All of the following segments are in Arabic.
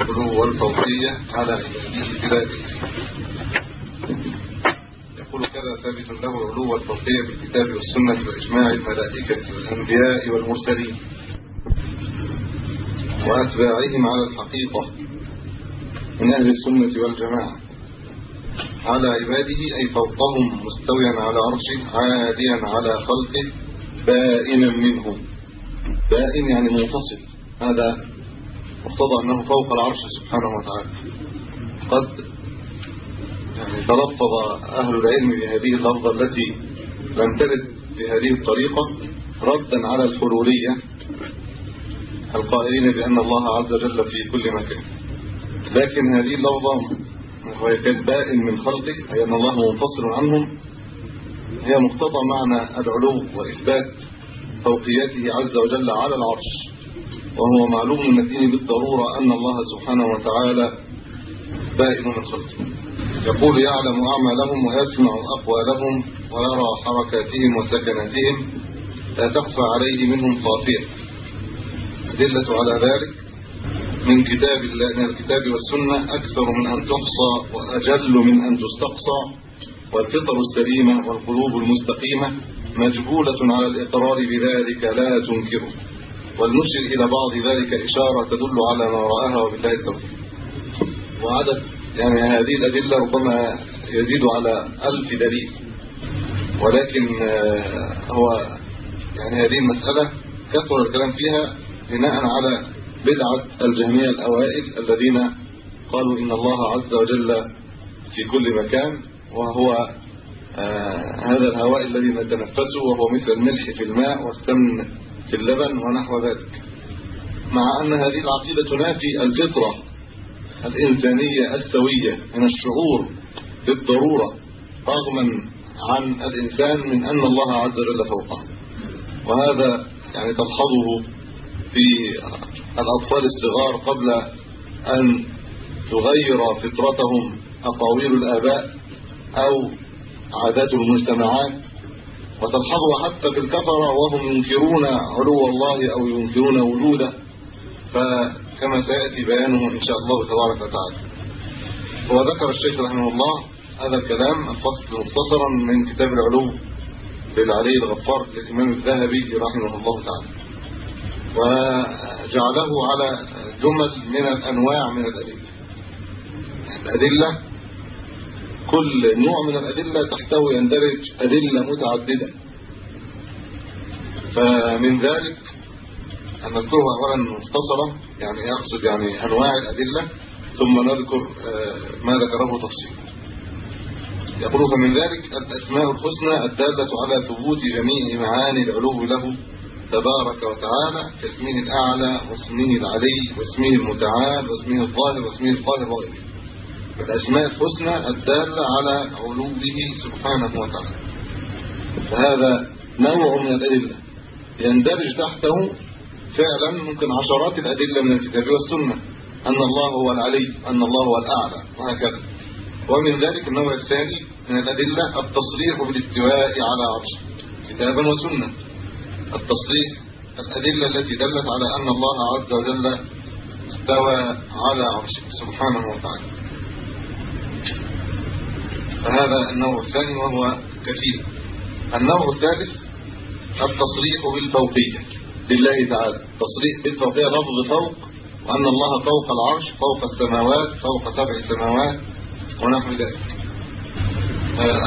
الغلو والفوقيه على عباده بلاده يقول كذا ثابت له العلو والفوقيه بالكتاب والسنة وإجماع الملائكة والأنبياء والمرسلين وأتباعهم على الحقيقة من أهل السنة والجماعة. على عباده أي فوقهم مستويا على عرشه عاليا على خلقه بائنا منهم. بائن يعني منفصل. هذا مقتضى أنه فوق العرش سبحانه وتعالى. قد يعني تلفظ أهل العلم بهذه اللفظة التي لم ترد بهذه الطريقة ردا على الحلولية القائلين بأن الله عز وجل في كل مكان. لكن هذه اللفظة وهي كالبائن من خلقه أي أن الله منفصل عنهم هي مقتضى معنى العلو وإثبات فوقيته عز وجل على العرش. وهو معلوم من الدين بالضرورة أن الله سبحانه وتعالى بائن من خلقه. يقول يعلم أعمالهم ويسمع أقوالهم ويرى حركاتهم وسكناتهم لا تخفى عليه منهم خافية. أدلة على ذلك من كتاب الله من الكتاب والسنة أكثر من أن تحصى وأجل من أن تستقصى. والفطر السليمة والقلوب المستقيمة مجبولة على الإقرار بذلك لا تنكره. ولنشر إلى بعض ذلك إشارة تدل على ما رآها وبالله التوفيق. وعدد يعني هذه الأدلة ربما يزيد على ألف دليل. ولكن هو يعني هذه المسألة كثر الكلام فيها بناء على بدعة الجهمية الأوائل الذين قالوا إن الله عز وجل في كل مكان وهو آه هذا الهواء الذي نتنفسه وهو مثل الملح في الماء والسمن في اللبن ونحو ذلك. مع أن هذه العقيدة تنافي الفطرة الإنسانية السوية من الشعور بالضرورة رغما عن الإنسان من أن الله عز وجل فوقه. وهذا يعني تلحظه في الأطفال الصغار قبل أن تغير فطرتهم أقاويل الآباء أو عادات المجتمعات. وتلحظها حتى في الكفرة وهم ينكرون علو الله أو ينكرون وجوده. فكما سيأتي بيانه إن شاء الله تبارك وتعالى. وذكر الشيخ رحمه الله هذا الكلام الفصل مختصرا من كتاب العلو للعلي الغفار للإمام الذهبي رحمه الله تعالى. وجعله على جمل من الأنواع من الأدلة. الأدلة كل نوع من الأدلة تحتوي يندرج أدلة متعددة. فمن ذلك أن نذكرها أولا مختصرة يعني يقصد يعني أنواع الأدلة ثم نذكر ما ذكره تفصيلا. يقول فمن ذلك الأسماء الحسنى الدالة على ثبوت جميع معاني العلو له تبارك وتعالى كاسمه الأعلى واسمه العلي واسمه المتعال واسمه الظاهر واسمه القاهر وغيره الأسماء الحسنى الدالة على علوه سبحانه وتعالى. فهذا نوع من الأدلة يندرج تحته فعلا ممكن عشرات الأدلة من الكتاب والسنة. أن الله هو العلي أن الله هو الأعلى وهكذا. ومن ذلك النوع الثاني من الأدلة التصريح بالاستواء على عرشه كتابا وسنة. التصريح الأدلة التي دلت على أن الله عز وجل استوى على عرشه سبحانه وتعالى. فهذا النوع الثاني وهو كثير. النوع الثالث التصريح بالفوقية لله تعالى. تصريح بالفوقية لفظ فوق وأن الله فوق العرش فوق السماوات فوق سبع سماوات ونحو ذلك.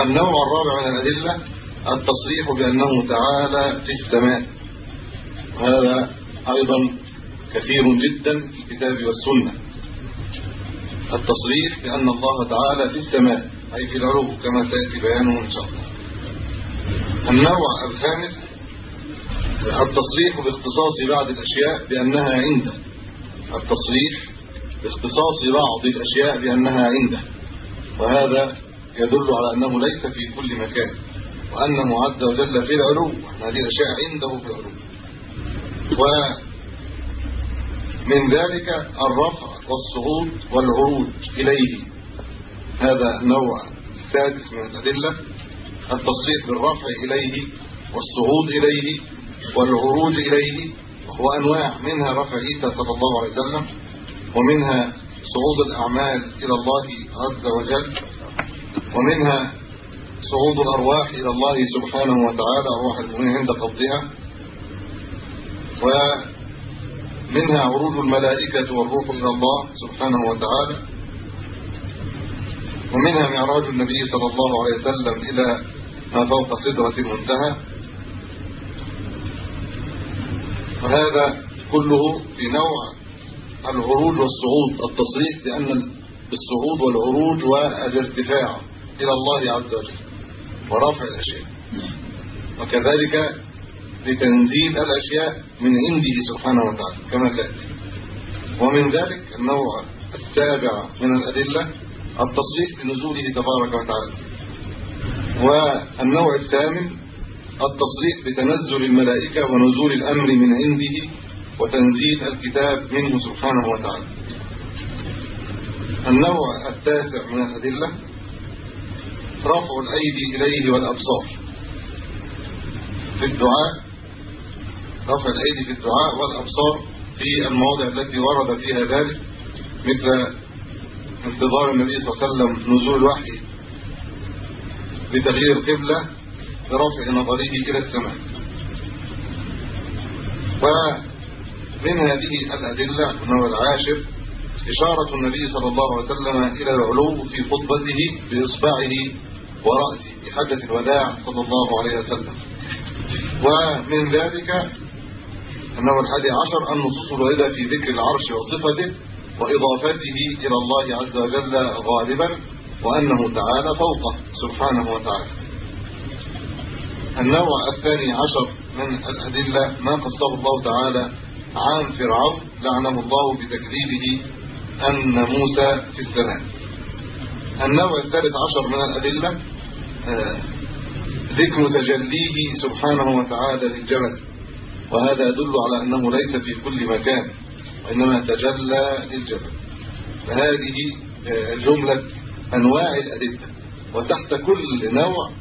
النوع الرابع من الأدلة التصريح بأنه تعالى في السماء. وهذا أيضا كثير جدا في الكتاب والسنة. التصريح بأن الله تعالى في السماء. أي في العلو كما سيأتي بيانه إن شاء الله. النوع الخامس التصريح باختصاص بعض الأشياء بأنها عندة. التصريح باختصاص بعض الأشياء بأنها عندة. وهذا يدل على أنه ليس في كل مكان وأنه عز وجل في العلو هذه الأشياء عنده في العلو ومن ذلك الرفع والصعود والعروج إليه. هذا النوع السادس من الأدلة التصريح بالرفع إليه والصعود إليه والعروج إليه وهو أنواع منها رفع عيسى صلى الله عليه وسلم ومنها صعود الأعمال إلى الله عز وجل ومنها صعود الأرواح إلى الله سبحانه وتعالى أرواح المؤمنين عند قبضها ومنها عروج الملائكة والروح إلى الله سبحانه وتعالى. ومنها معراج النبي صلى الله عليه وسلم إلى ما فوق صدرة المنتهى. وهذا كله في نوع العروج والصعود. التصريح بأن الصعود والعروج والارتفاع إلى الله عز وجل ورفع الأشياء. وكذلك لتنزيل الأشياء من عنده سبحانه وتعالى كما تأتي ومن ذلك النوع السابع من الأدلة التصريح بنزوله تبارك وتعالى. والنوع الثامن التصريح بتنزل الملائكة ونزول الأمر من عنده وتنزيل الكتاب منه سبحانه وتعالى. النوع التاسع من الأدلة رفع الأيدي إليه والأبصار. في الدعاء رفع الأيدي في الدعاء والأبصار في المواضع التي ورد فيها ذلك مثل انتظار النبي صلى الله عليه وسلم نزول الوحي بتغيير القبلة برفع نظره إلى السماء. ومن هذه الأدلة النوع العاشر إشارة النبي صلى الله عليه وسلم إلى العلو في خطبته بإصبعه ورأسه في حجة الوداع صلى الله عليه وسلم. ومن ذلك النوع الحادي عشر النصوص الواردة في ذكر العرش وصفته وإضافته إلى الله عز وجل غالبا وأنه تعالى فوقه سبحانه وتعالى. النوع الثاني عشر من الأدلة ما قصه الله تعالى عن فرعون لعنه الله بتكذيبه أن موسى في السماء النوع الثالث عشر من الأدلة آه، ذكر تجليه سبحانه وتعالى للجبل وهذا يدل على أنه ليس في كل مكان. وإنما تجلى للجبل. فهذه آه، جملة أنواع الأدلة وتحت كل نوع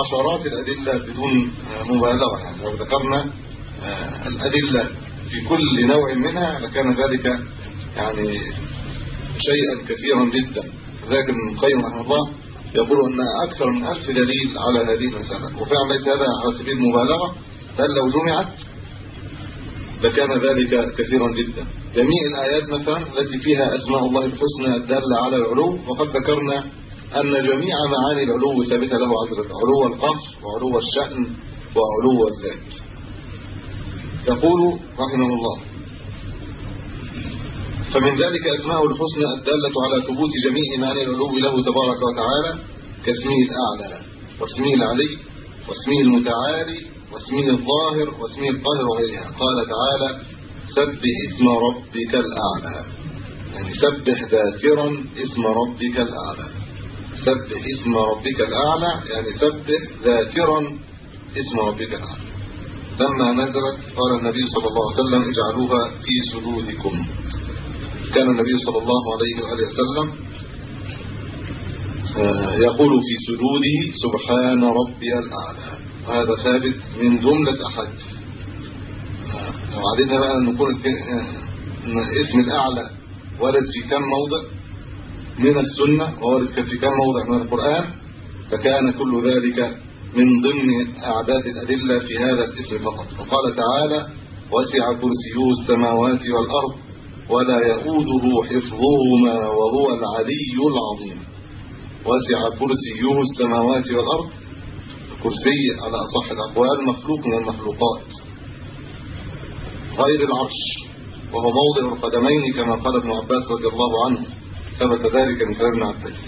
عشرات الأدلة بدون آه، مبالغة يعني. لو ذكرنا الأدلة في كل نوع منها لكان ذلك يعني شيئا كثيرا جدا. لكن ابن القيم رحمه الله يقول إن أكثر من ألف دليل على هذه المسألة. وفعلا ليس هذا على سبيل المبالغة بل لو جمعت لكان ذلك كثيرا جدا. جميع الآيات مثلا التي فيها أسماء الله الحسنى الدالة على العلو وقد ذكرنا أن جميع معاني العلو ثابتة له عز وجل علو القهر وعلو الشأن وعلو الذات. يقول رحمه الله فمن ذلك أسماء الحسنى الدالة على ثبوت جميع معاني العلو له تبارك وتعالى كاسمه الأعلى واسمه العلي واسمه المتعالي واسمه الظاهر واسمه القاهر وغيرها. قال تعالى سبح اسم ربك الأعلى. يعني سبح ذاكرا اسم ربك الأعلى. سبح اسم ربك الأعلى يعني سبح ذاكرا اسم ربك الأعلى. لما نزلت قال النبي صلى الله عليه وسلم اجعلوها في سجودكم كان النبي صلى الله عليه وآله وسلم آه، يقول في سجوده سبحان ربي الأعلى. هذا ثابت من جملة آه، لو عددنا بقى آه، اسم الأعلى ورد في كم موضع من السنة وورد في كم موضع من القرآن فكان كل ذلك من ضمن أعداد الأدلة في هذا الاسم فقط. وقال تعالى وسع كرسيه السماوات والأرض ولا يؤوده حفظهما وهو العلي العظيم. وسع كرسيه السماوات والأرض كرسي على أصح الأقوال مخلوق من المخلوقات. غير العرش وهو موضع القدمين كما قال ابن عباس رضي الله عنه ثبت ذلك من كلام ابن عباس.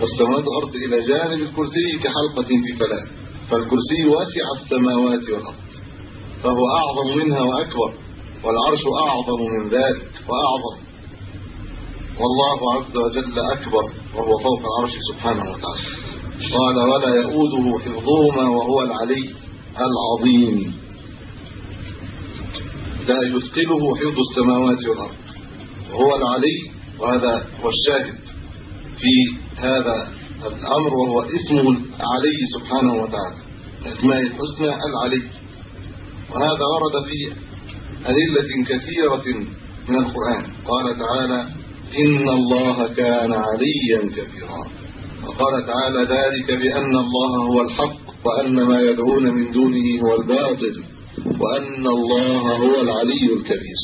والسماوات والأرض إلى جانب الكرسي كحلقة في فلاة فالكرسي واسع السماوات والأرض. فهو أعظم منها وأكبر والعرش أعظم من ذلك وأعظم. والله عز وجل أكبر وهو فوق العرش سبحانه وتعالى. قال ولا يؤوده حفظهما وهو العلي العظيم. لا يثقله حفظ السماوات والأرض. وهو العلي وهذا هو الشاهد في هذا الأمر وهو اسمه العلي سبحانه وتعالى أسماء الحسنى العلي. وهذا ورد في أدلة كثيرة من القرآن. قال تعالى إن الله كان عليا كبيرا. وقال تعالى ذلك بأن الله هو الحق وأن ما يدعون من دونه هو الباطل وأن الله هو العلي الكبير.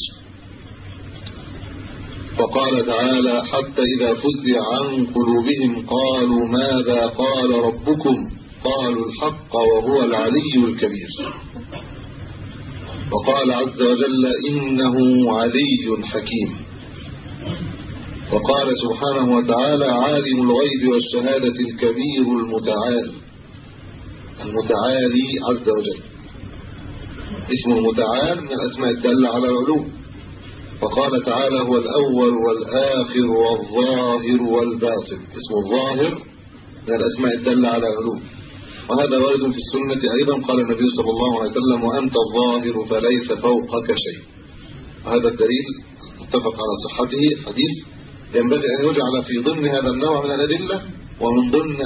وقال تعالى حتى إذا فزع عن قلوبهم قالوا ماذا قال ربكم؟ قالوا الحق وهو العلي الكبير. وقال عز وجل إنه علي حكيم. وقال سبحانه وتعالى عالم الغيب والشهادة الكبير المتعال المتعالي عز وجل. اسم المتعال من الأسماء الدالة على العلوم. وقال تعالى هو الأول والآخر والظاهر والباطن. اسم الظاهر من الأسماء الدالة على العلوم. وهذا وارد في السنة أيضا. قال النبي صلى الله عليه وسلم وأنت الظاهر فليس فوقك شيء. وهذا الدليل اتفق على صحته. حديث ينبغي أن يجعل في ضمن هذا النوع من الأدلة ومن ضمن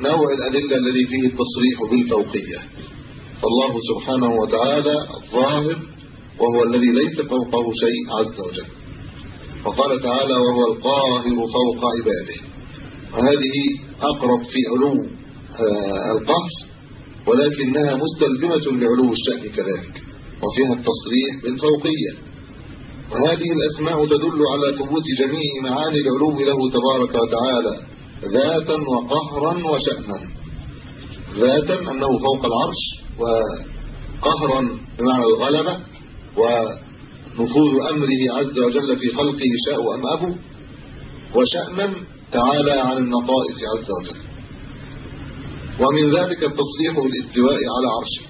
نوع الأدلة الذي فيه التصريح بالفوقية. فالله سبحانه وتعالى الظاهر وهو الذي ليس فوقه شيء عز وجل. وقال تعالى وهو القاهر فوق عباده. وهذه أقرب في علو القهر ولكنها مستلزمة لعلو الشأن كذلك وفيها التصريح بالفوقية. وهذه الأسماء تدل على ثبوت جميع معاني العلو له تبارك وتعالى ذاتا وقهرا وشأنا. ذاتا أنه فوق العرش وقهرا بمعنى الغلبة ونفوذ أمره عز وجل في خلقه شاء أم أبو وشأنا تعالى عن النقائص عز وجل. ومن ذلك التصريح بالاستواء على عرشه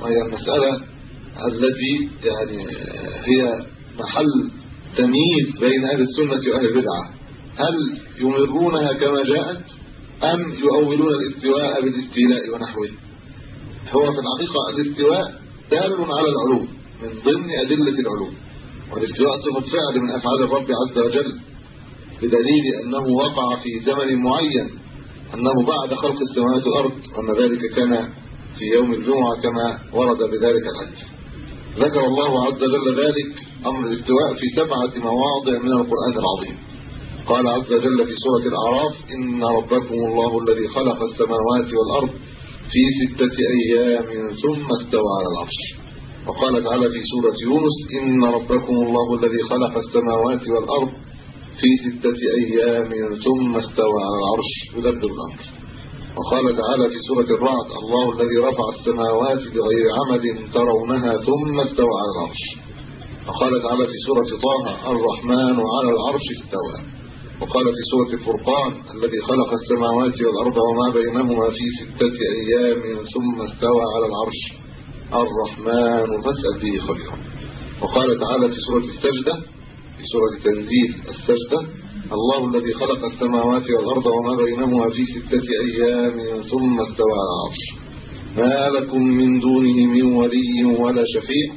وهي المسألة التي يعني هي محل تمييز بين أهل السنة وأهل البدعة. هل يمرونها كما جاءت أم يؤولون الاستواء بالاستيلاء ونحوه؟ هو في الحقيقة الاستواء دال على العلوم من ضمن أدلة العلوم. والاستواء صفة فعل من أفعال الرب عز وجل بدليل أنه وقع في زمن معين أنه بعد خلق السماوات والأرض وأن ذلك كان في يوم الجمعة كما ورد بذلك الحديث. ذكر الله عز وجل ذلك أمر الاستواء في سبعة مواضع من القرآن العظيم. قال عز وجل في سورة الأعراف إن ربكم الله الذي خلق السماوات والأرض في ستة أيام ثم استوى على العرش. وقال تعالى في سورة يونس إن ربكم الله الذي خلق السماوات والأرض في ستة أيام ثم استوى على العرش. يدبر الأمر. وقال تعالى في سورة الرعد الله الذي رفع السماوات بغير عمد ترونها ثم استوى على العرش. وقال تعالى في سورة طه الرحمن على العرش استوى. وقال في سورة الفرقان الذي خلق السماوات والأرض وما بينهما في ستة أيام ثم استوى على العرش. الرحمن فاسأل به خبيرا. وقال تعالى في سورة السجدة في سورة تنزيل السجدة الله الذي خلق السماوات والأرض وما بينهما في ستة أيام ثم استوى على العرش. ما لكم من دونه من ولي ولا شفيع.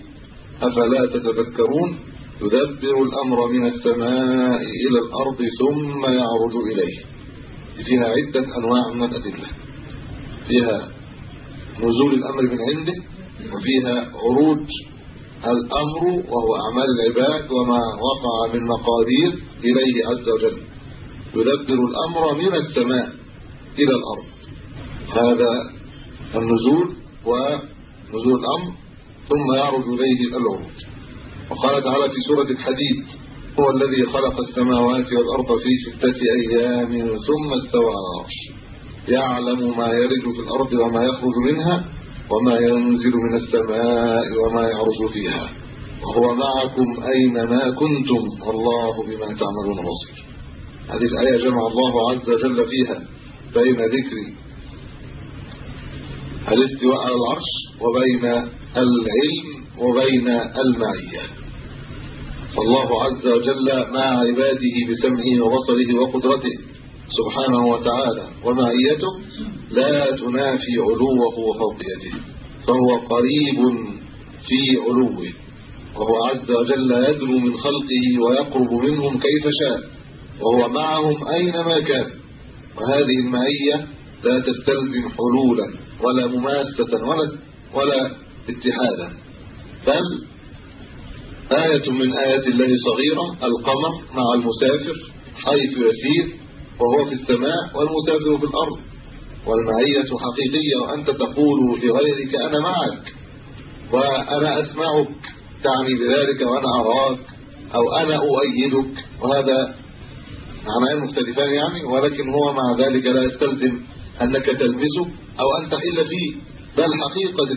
أفلا تتذكرون؟ يدبر الأمر من السماء إلى الأرض ثم يعرض إليه. فيها عدة أنواع من الأدلة. فيها نزول الأمر من عنده وفيها عروج الأمر وهو أعمال العباد وما وقع من مقادير إليه عز وجل. يدبر الأمر من السماء إلى الأرض. هذا النزول ونزول الأمر ثم يعرض إليه العروج. وقال تعالى في سورة الحديد هو الذي خلق السماوات والأرض في ستة أيام ثم استوى على العرش. يعلم ما يرد في الأرض وما يخرج منها وما ينزل من السماء وما يعرج فيها. وهو معكم أينما كنتم. والله بما تعملون بصير. هذه الآية جمع الله عز وجل فيها بين ذكر الاستواء على العرش وبين العلم وبين المعية. فالله عز وجل مع عباده بسمعه وبصره وقدرته سبحانه وتعالى ومعيته لا تنافي علوه وفوقيته فهو قريب في علوه وهو عز وجل يدنو من خلقه ويقرب منهم كيف شاء وهو معهم أينما كان. وهذه المعية لا تستلزم حلولا ولا مماسة ولا, ولا اتحادا بل آية من آيات الله صغيرة القمر مع المسافر حيث يسير وهو في السماء والمسافر في الأرض. والمعية حقيقية وأنت تقول لغيرك أنا معك وأنا أسمعك تعني بذلك وأنا أراك أو أنا أؤيدك وهذا معنى مختلفان يعني ولكن هو مع ذلك لا يستلزم أنك تلمسه أو أن تحل فيه. بل حقيقة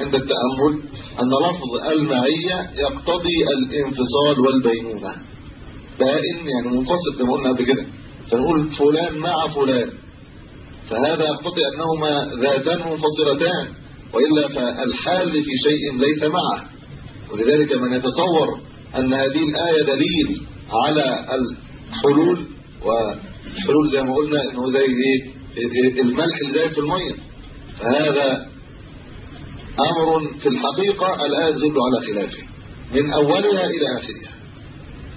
عند التأمل أن لفظ المعية يقتضي الانفصال والبينونة. بائن يعني منفصل كما قلنا قبل كده. فنقول فلان مع فلان. فهذا يقتضي أنهما ذاتان منفصلتان وإلا فالحال في شيء ليس معه. ولذلك من يتصور أن هذه الآية دليل على الحلول والحلول زي ما قلنا إنه زي إيه؟ الملح اللي في المية. فهذا أمر في الحقيقة الآية تدل على خلافه من أولها إلى آخرها.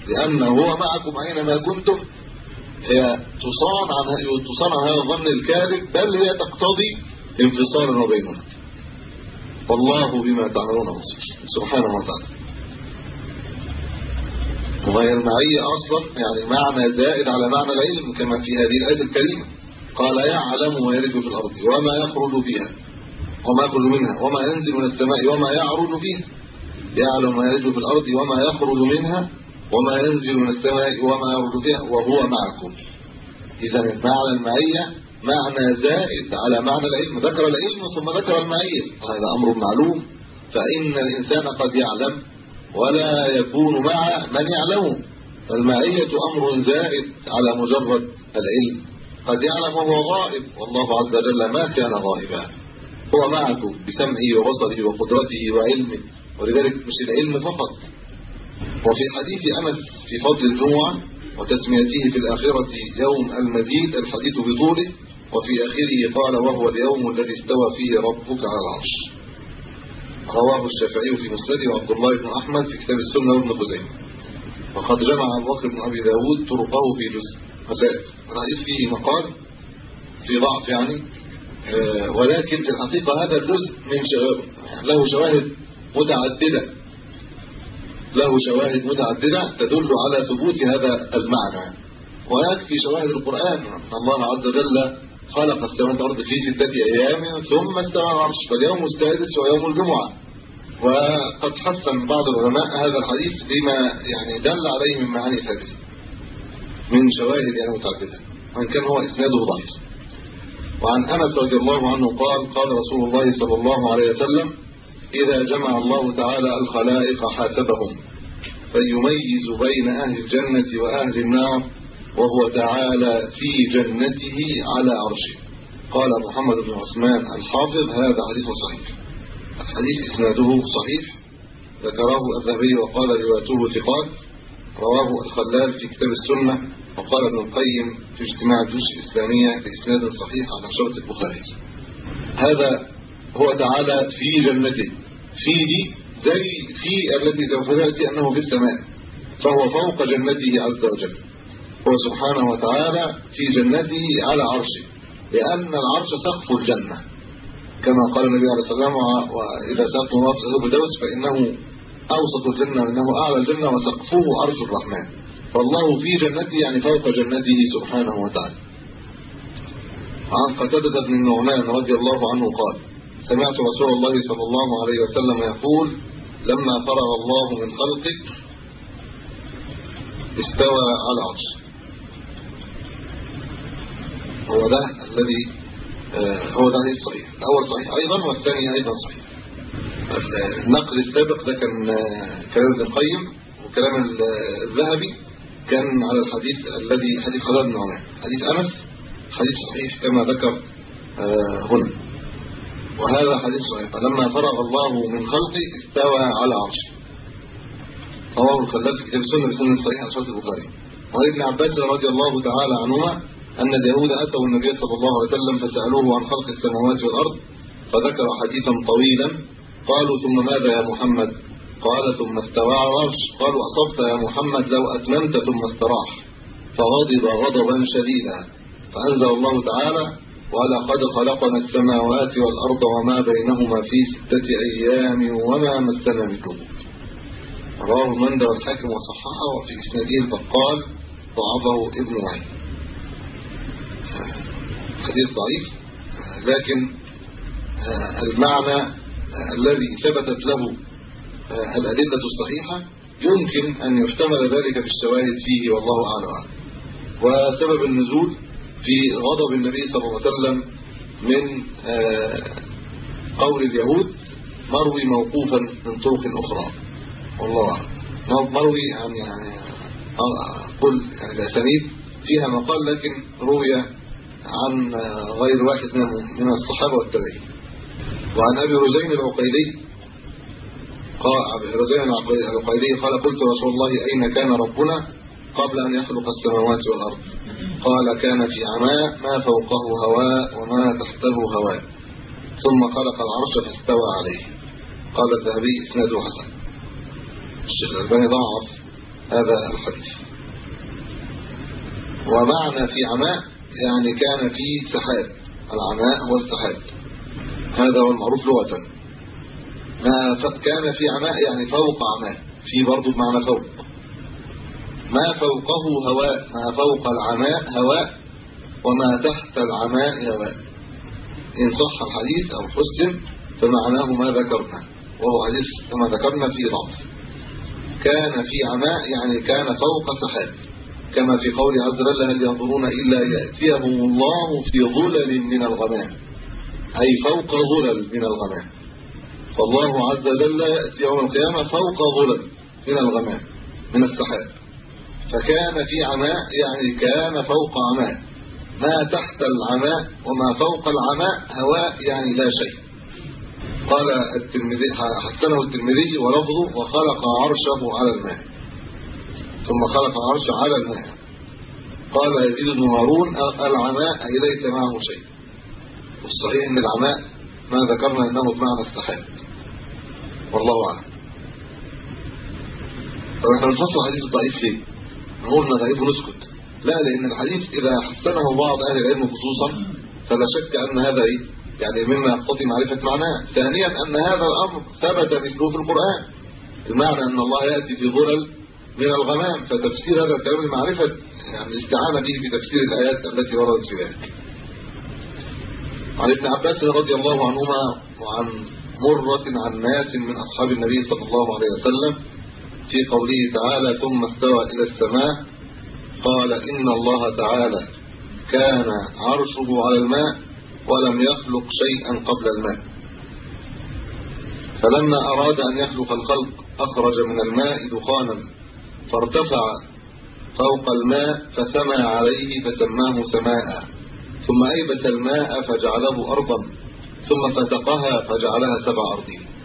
لأنه هو معكم أينما كنتم هي تصان عن تصان عن هذا الظن الكاذب بل هي تقتضي انفصالا وبيننا والله بما تعملون بصير. سبحانه وتعالى. وهي المعية أصلا يعني معنى زائد على معنى العلم كما في هذه الآية الكريمة. قال يعلم ما يلج في الأرض وما يخرج فيها وما يخرج منها وما ينزل من السماء وما يعرج فيها. يعلم ما يلج في الأرض وما يخرج منها وما ينزل من السماء وما يعرج فيها وهو معكم. إذا معنى المعية معنى زائد على معنى العلم. ذكر العلم ثم ذكر المعية. هذا أمر معلوم. فإن الإنسان قد يعلم ولا يكون مع من يعلمه فالمعية أمر زائد على مجرد العلم. قد يعلم وهو غائب. والله عز وجل ما كان غائبا. هو معكم بسمعه وبصره وقدرته وعلمه. ولذلك مش العلم فقط. وفي حديث أنس في فضل الجمعة وتسميته في الآخرة يوم المزيد الحديث بطوله وفي آخره قال وهو اليوم الذي استوى فيه ربك على العرش. رواه الشافعي في مسنده وعبد الله بن أحمد في كتاب السنة وابن خزيمة. وقد جمع أبو بكر بن أبي داود طرقه في جزء مسائل الحديث فيه مقال في ضعف يعني آه، ولكن في الحقيقة هذا الجزء من شواهد له شواهد متعددة. له شواهد متعددة تدل على ثبوت هذا المعنى. ويكفي شواهد القرآن أن الله عز وجل خلق السماوات والارض في ستة أيام ثم استوى العرش فاليوم السادس ويوم الجمعة. وقد حسن بعض العلماء هذا الحديث بما يعني دل عليه من معاني ثابته من شواهد يعني متعددة وإن كان هو إسناده ضعيف. وعن أنس رضي الله عنه قال قال رسول الله صلى الله عليه وسلم إذا جمع الله تعالى الخلائق حاسبهم فيميز بين أهل الجنة وأهل النار وهو تعالى في جنته على عرشه. قال محمد بن عثمان الحافظ هذا حديث صحيح. الحديث إسناده صحيح. ذكره الذهبي وقال روايته ثقات. رواه الخلال في كتاب السنة وقال ابن القيم في اجتماع الجيوش الإسلامية بإسناد صحيح على شرط البخاري. هذا هو تعالى في جنته في دي زي في التي سوف تأتي أنه في السماء فهو فوق جنته عز وجل. هو سبحانه وتعالى في جنته على عرشه لأن العرش سقف الجنة. كما قال النبي عليه الصلاة والسلام وإذا سألتم الله فسألوه بدوس فإنه أوسط الجنة وإنه أعلى الجنة وسقفه عرش الرحمن. فالله في جنته يعني فوق جنته سبحانه وتعالى. عن قتادة بن النعمان رضي الله عنه قال سمعت رسول الله صلى الله عليه وسلم يقول لما فرغ الله من خلقه استوى على عرشه هو ده الذي آه، هو ده الصحيح. الأول صحيح. أيضا والثاني أيضا صحيح. النقل السابق ده كان آه، كلام ابن القيم وكلام الذهبي كان على الحديث الذي حديث خالد بن حديث أنس حديث صحيح كما ذكر آه، هنا. وهذا حديث صحيح. فلما فرغ الله من خلقه استوى على عرشه. رواه الخلال في كتاب السنة بسنة الصحيح عن شرط البخاري. وعن ابن عباس رضي الله تعالى عنهما أن اليهود أتوا النبي صلى الله عليه وسلم فسألوه عن خلق السماوات والأرض فذكر حديثا طويلا. قالوا ثم ماذا يا محمد؟ قال ثم استوى على العرش. قالوا أصبت يا محمد لو أتممت ثم استراح. فغضب غضبا شديدا. فأنزل الله تعالى ولقد خلقنا السماوات والأرض وما بينهما في ستة أيام وما مسنا من لغوب رواه المندى والحاكم وصححه وفي إسناده البقال ضعفه ابن معين حديث ضعيف لكن المعنى الذي ثبتت له الأدلة الصحيحة يمكن أن يحتمل ذلك في الشواهد فيه والله أعلم. وسبب النزول في غضب النبي صلى الله عليه وسلم من قول اليهود مروي موقوفا من طرق أخرى. والله أعلم. مروي عن يعني قل يعني الأسانيد فيها مقال لكن روي عن غير واحد من الصحابة والتابعين. وعن أبي رزين العقيلي قال رزين العقيلي قال قلت رسول الله أين كان ربنا قبل أن يخلق السماوات والأرض؟ قال كان في عماء ما فوقه هواء وما تحته هواء ثم خلق العرش فاستوى عليه. قال الذهبي إسناده حسن. الشيخ الألباني ضعف هذا الحديث. ومعنى في عماء يعني كان في سحاب العماء هو السحاب هذا هو المعروف لغة. ما كان في عماء يعني فوق عماء في برضه بمعنى فوق. ما فوقه هواء ما فوق العماء هواء وما تحت العماء هواء. إن صح الحديث أو حسن فمعناه ما ذكرنا وهو حديث كما ذكرنا في ضعف كان في عماء يعني كان فوق سحاب. كما في قول عز وجل هل ينظرون إلا يأتيهم الله في ظلل من الغمام. أي فوق ظلل من الغمام. فالله عز وجل يأتي يوم القيامة فوق ظلل من الغمام من السحاب. فكان في عماء يعني كان فوق عماء. ما تحت العماء وما فوق العماء هواء يعني لا شيء. قال الترمذي حسنه الترمذي ولفظه وخلق عرشه على الماء. ثم خلق عرشه على الماء. قال يزيد بن هارون العماء أي ليس معه شيء. والصحيح إن العماء ما ذكرنا إنه بمعنى السحاب والله أعلم. طب إحنا بنفصل حديث الضعيف ليه نقول نغيب ونسكت. لا لأن الحديث إذا حسنه بعض أهل العلم خصوصا فلا شك أن هذا إيه؟ يعني مما يقتضي معرفة معناه. ثانيا أن هذا الأمر ثبت مثله في القرآن. المعنى أن الله يأتي في ظلل من الغمام فتفسير هذا الكلام المعرفة يعني الاستعانة به في تفسير الآيات التي وردت في ذلك. عن ابن عباس رضي الله عنهما وعن مرة عن ناس من أصحاب النبي صلى الله عليه وسلم في قوله تعالى ثم استوى إلى السماء. قال إن الله تعالى كان عرشه على الماء ولم يخلق شيئا قبل الماء. فلما أراد أن يخلق الخلق أخرج من الماء دخانا فارتفع فوق الماء فسمى عليه فسماه سماء. ثم أيبس الماء فجعله أرضا ثم فتقها فجعلها سبع أرضين.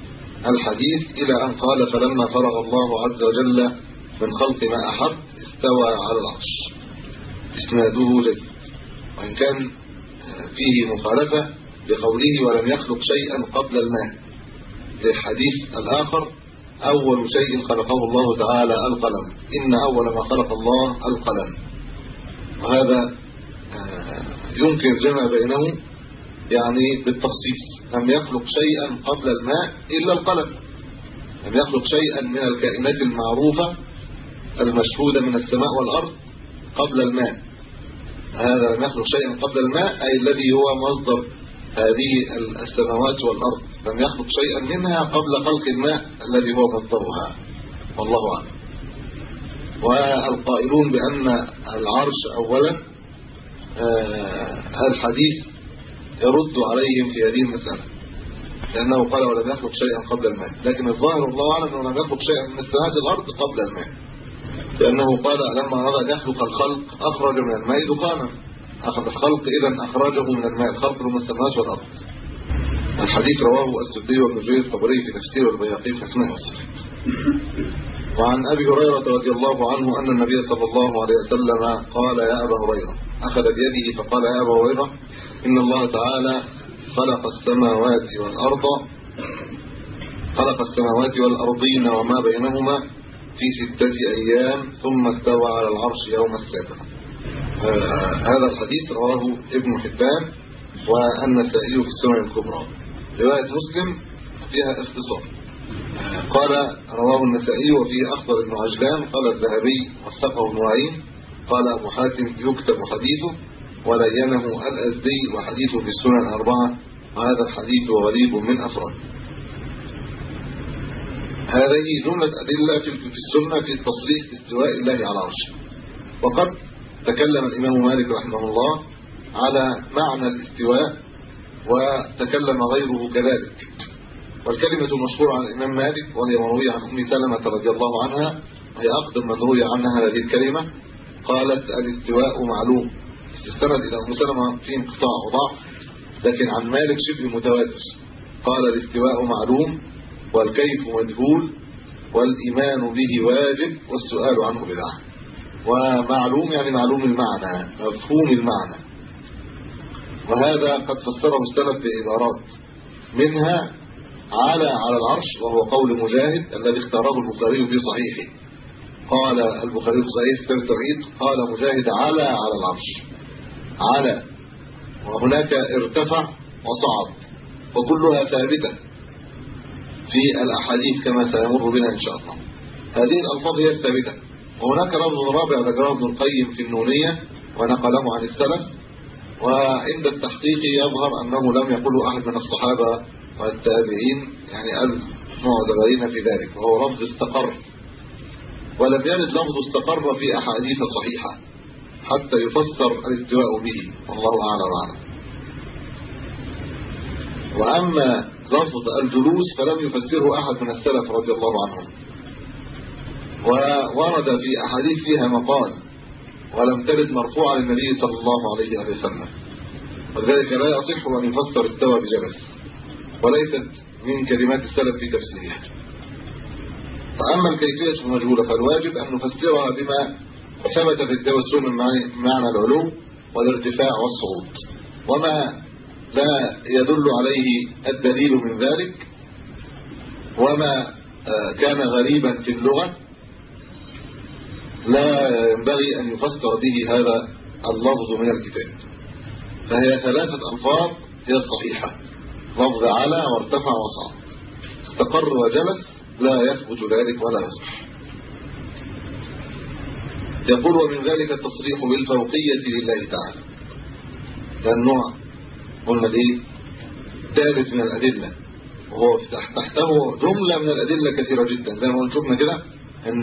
الحديث إلى أن قال فلما فرغ الله عز وجل من خلق ما أحب استوى على العرش. اسناده جيد وإن كان فيه مخالفة لقوله ولم يخلق شيئا قبل الماء. للحديث الآخر أول شيء خلقه الله تعالى القلم. إن أول ما خلق الله القلم. وهذا يمكن الجمع بينه يعني بالتخصيص. لم يخلق شيئا قبل الماء إلا القلم. لم يخلق شيئا من الكائنات المعروفة المشهودة من السماء والأرض قبل الماء. هذا لم يخلق شيئا قبل الماء أي الذي هو مصدر هذه السماوات والأرض. لم يخلق شيئا منها قبل خلق الماء الذي هو مصدرها. والله أعلم. والقائلون بأن العرش أولا الحديث يرد عليهم في هذه المسألة. لأنه قال ولم يخلق شيئا قبل الماء. لكن الظاهر الله أعلم أنه لم يخلق شيئا من السماوات والأرض قبل الماء. لأنه قال لما أراد أن يخلق الخلق أخرج من الماء دخانا. أخذ الخلق إذا أخرجه من الماء. الخلق من السماوات والأرض. الحديث رواه السدي وابن جرير الطبري في تفسير البياقي في أسماء والصفات وعن أبي هريرة رضي الله عنه أن النبي صلى الله عليه وسلم قال يا أبا هريرة. أخذ بيده فقال يا أبا هريرة إن الله تعالى خلق السماوات والأرض خلق السماوات والأرضين وما بينهما في ستة أيام ثم استوى على العرش يوم السابع آه هذا الحديث رواه ابن حبان والنسائي في السنن الكبرى. رواية مسلم فيها اختصار. آه قال رواه النسائي وفيه أخبر ابن عجلان قال الذهبي وثقه ابن قال أبو حاتم يكتب حديثه. ولينه الأزدي وحديثه في السنن الأربعة وهذا الحديث غريب من أفراد. هذه جملة أدلة في السنة في تصريح استواء الله على عرشه. وقد تكلم الإمام مالك رحمه الله على معنى الاستواء وتكلم غيره كذلك. والكلمة المشهورة عن الإمام مالك وهي مروية عن أم سلمة رضي الله عنها وهي أقدم من روي عنها هذه الكلمة قالت الإستواء معلوم. استند إلى أم سلمة في انقطاع وضعف لكن عن مالك شبه متواتر. قال الاستواء معلوم والكيف مجهول والإيمان به واجب والسؤال عنه بدعة. ومعلوم يعني معلوم المعنى مفهوم المعنى. وهذا قد فسره السلف بعبارات منها على على العرش وهو قول مجاهد الذي اختاره البخاري في صحيحه. قال البخاري في صحيح التوحيد قال مجاهد على على العرش. على وهناك ارتفع وصعد وكلها ثابتة في الأحاديث كما سيمر بنا إن شاء الله. هذه الألفاظ هي الثابتة. وهناك لفظ رابع ذكره ابن القيم في النونية ونقله عن السلف. وعند التحقيق يظهر أنه لم يقله أحد من الصحابة والتابعين يعني المعتبرين في ذلك. وهو لفظ استقر. ولم يرد لفظ استقر في أحاديث صحيحة. حتى يفسر الاستواء به. والله أعلم وأعلم. وأما لفظ الجلوس فلم يفسره أحد من السلف رضي الله عنهم. وورد في أحاديث فيها مقال ولم ترد مرفوعة للنبي صلى الله عليه وسلم. ولذلك لا يصح أن يفسر استوى بجلس وليست من كلمات السلف في تفسيرها فأما الكيفية المجهولة فالواجب أن نفسرها بما ثبت في من معنى العلو والارتفاع والصعود. وما لا يدل عليه الدليل من ذلك وما كان غريبا في اللغة لا ينبغي أن يفسر به هذا اللفظ من الكتاب. فهي ثلاثة ألفاظ هي الصحيحة. لفظ على وارتفع وصعد. استقر وجلس لا يثبت ذلك ولا يصح. يقول ومن ذلك التصريح بالفوقية لله تعالى. ده النوع قلنا الايه ثالث من الأدلة. وهو تحته جملة من الأدلة كثيرة جدا. زي ما شفنا كده إن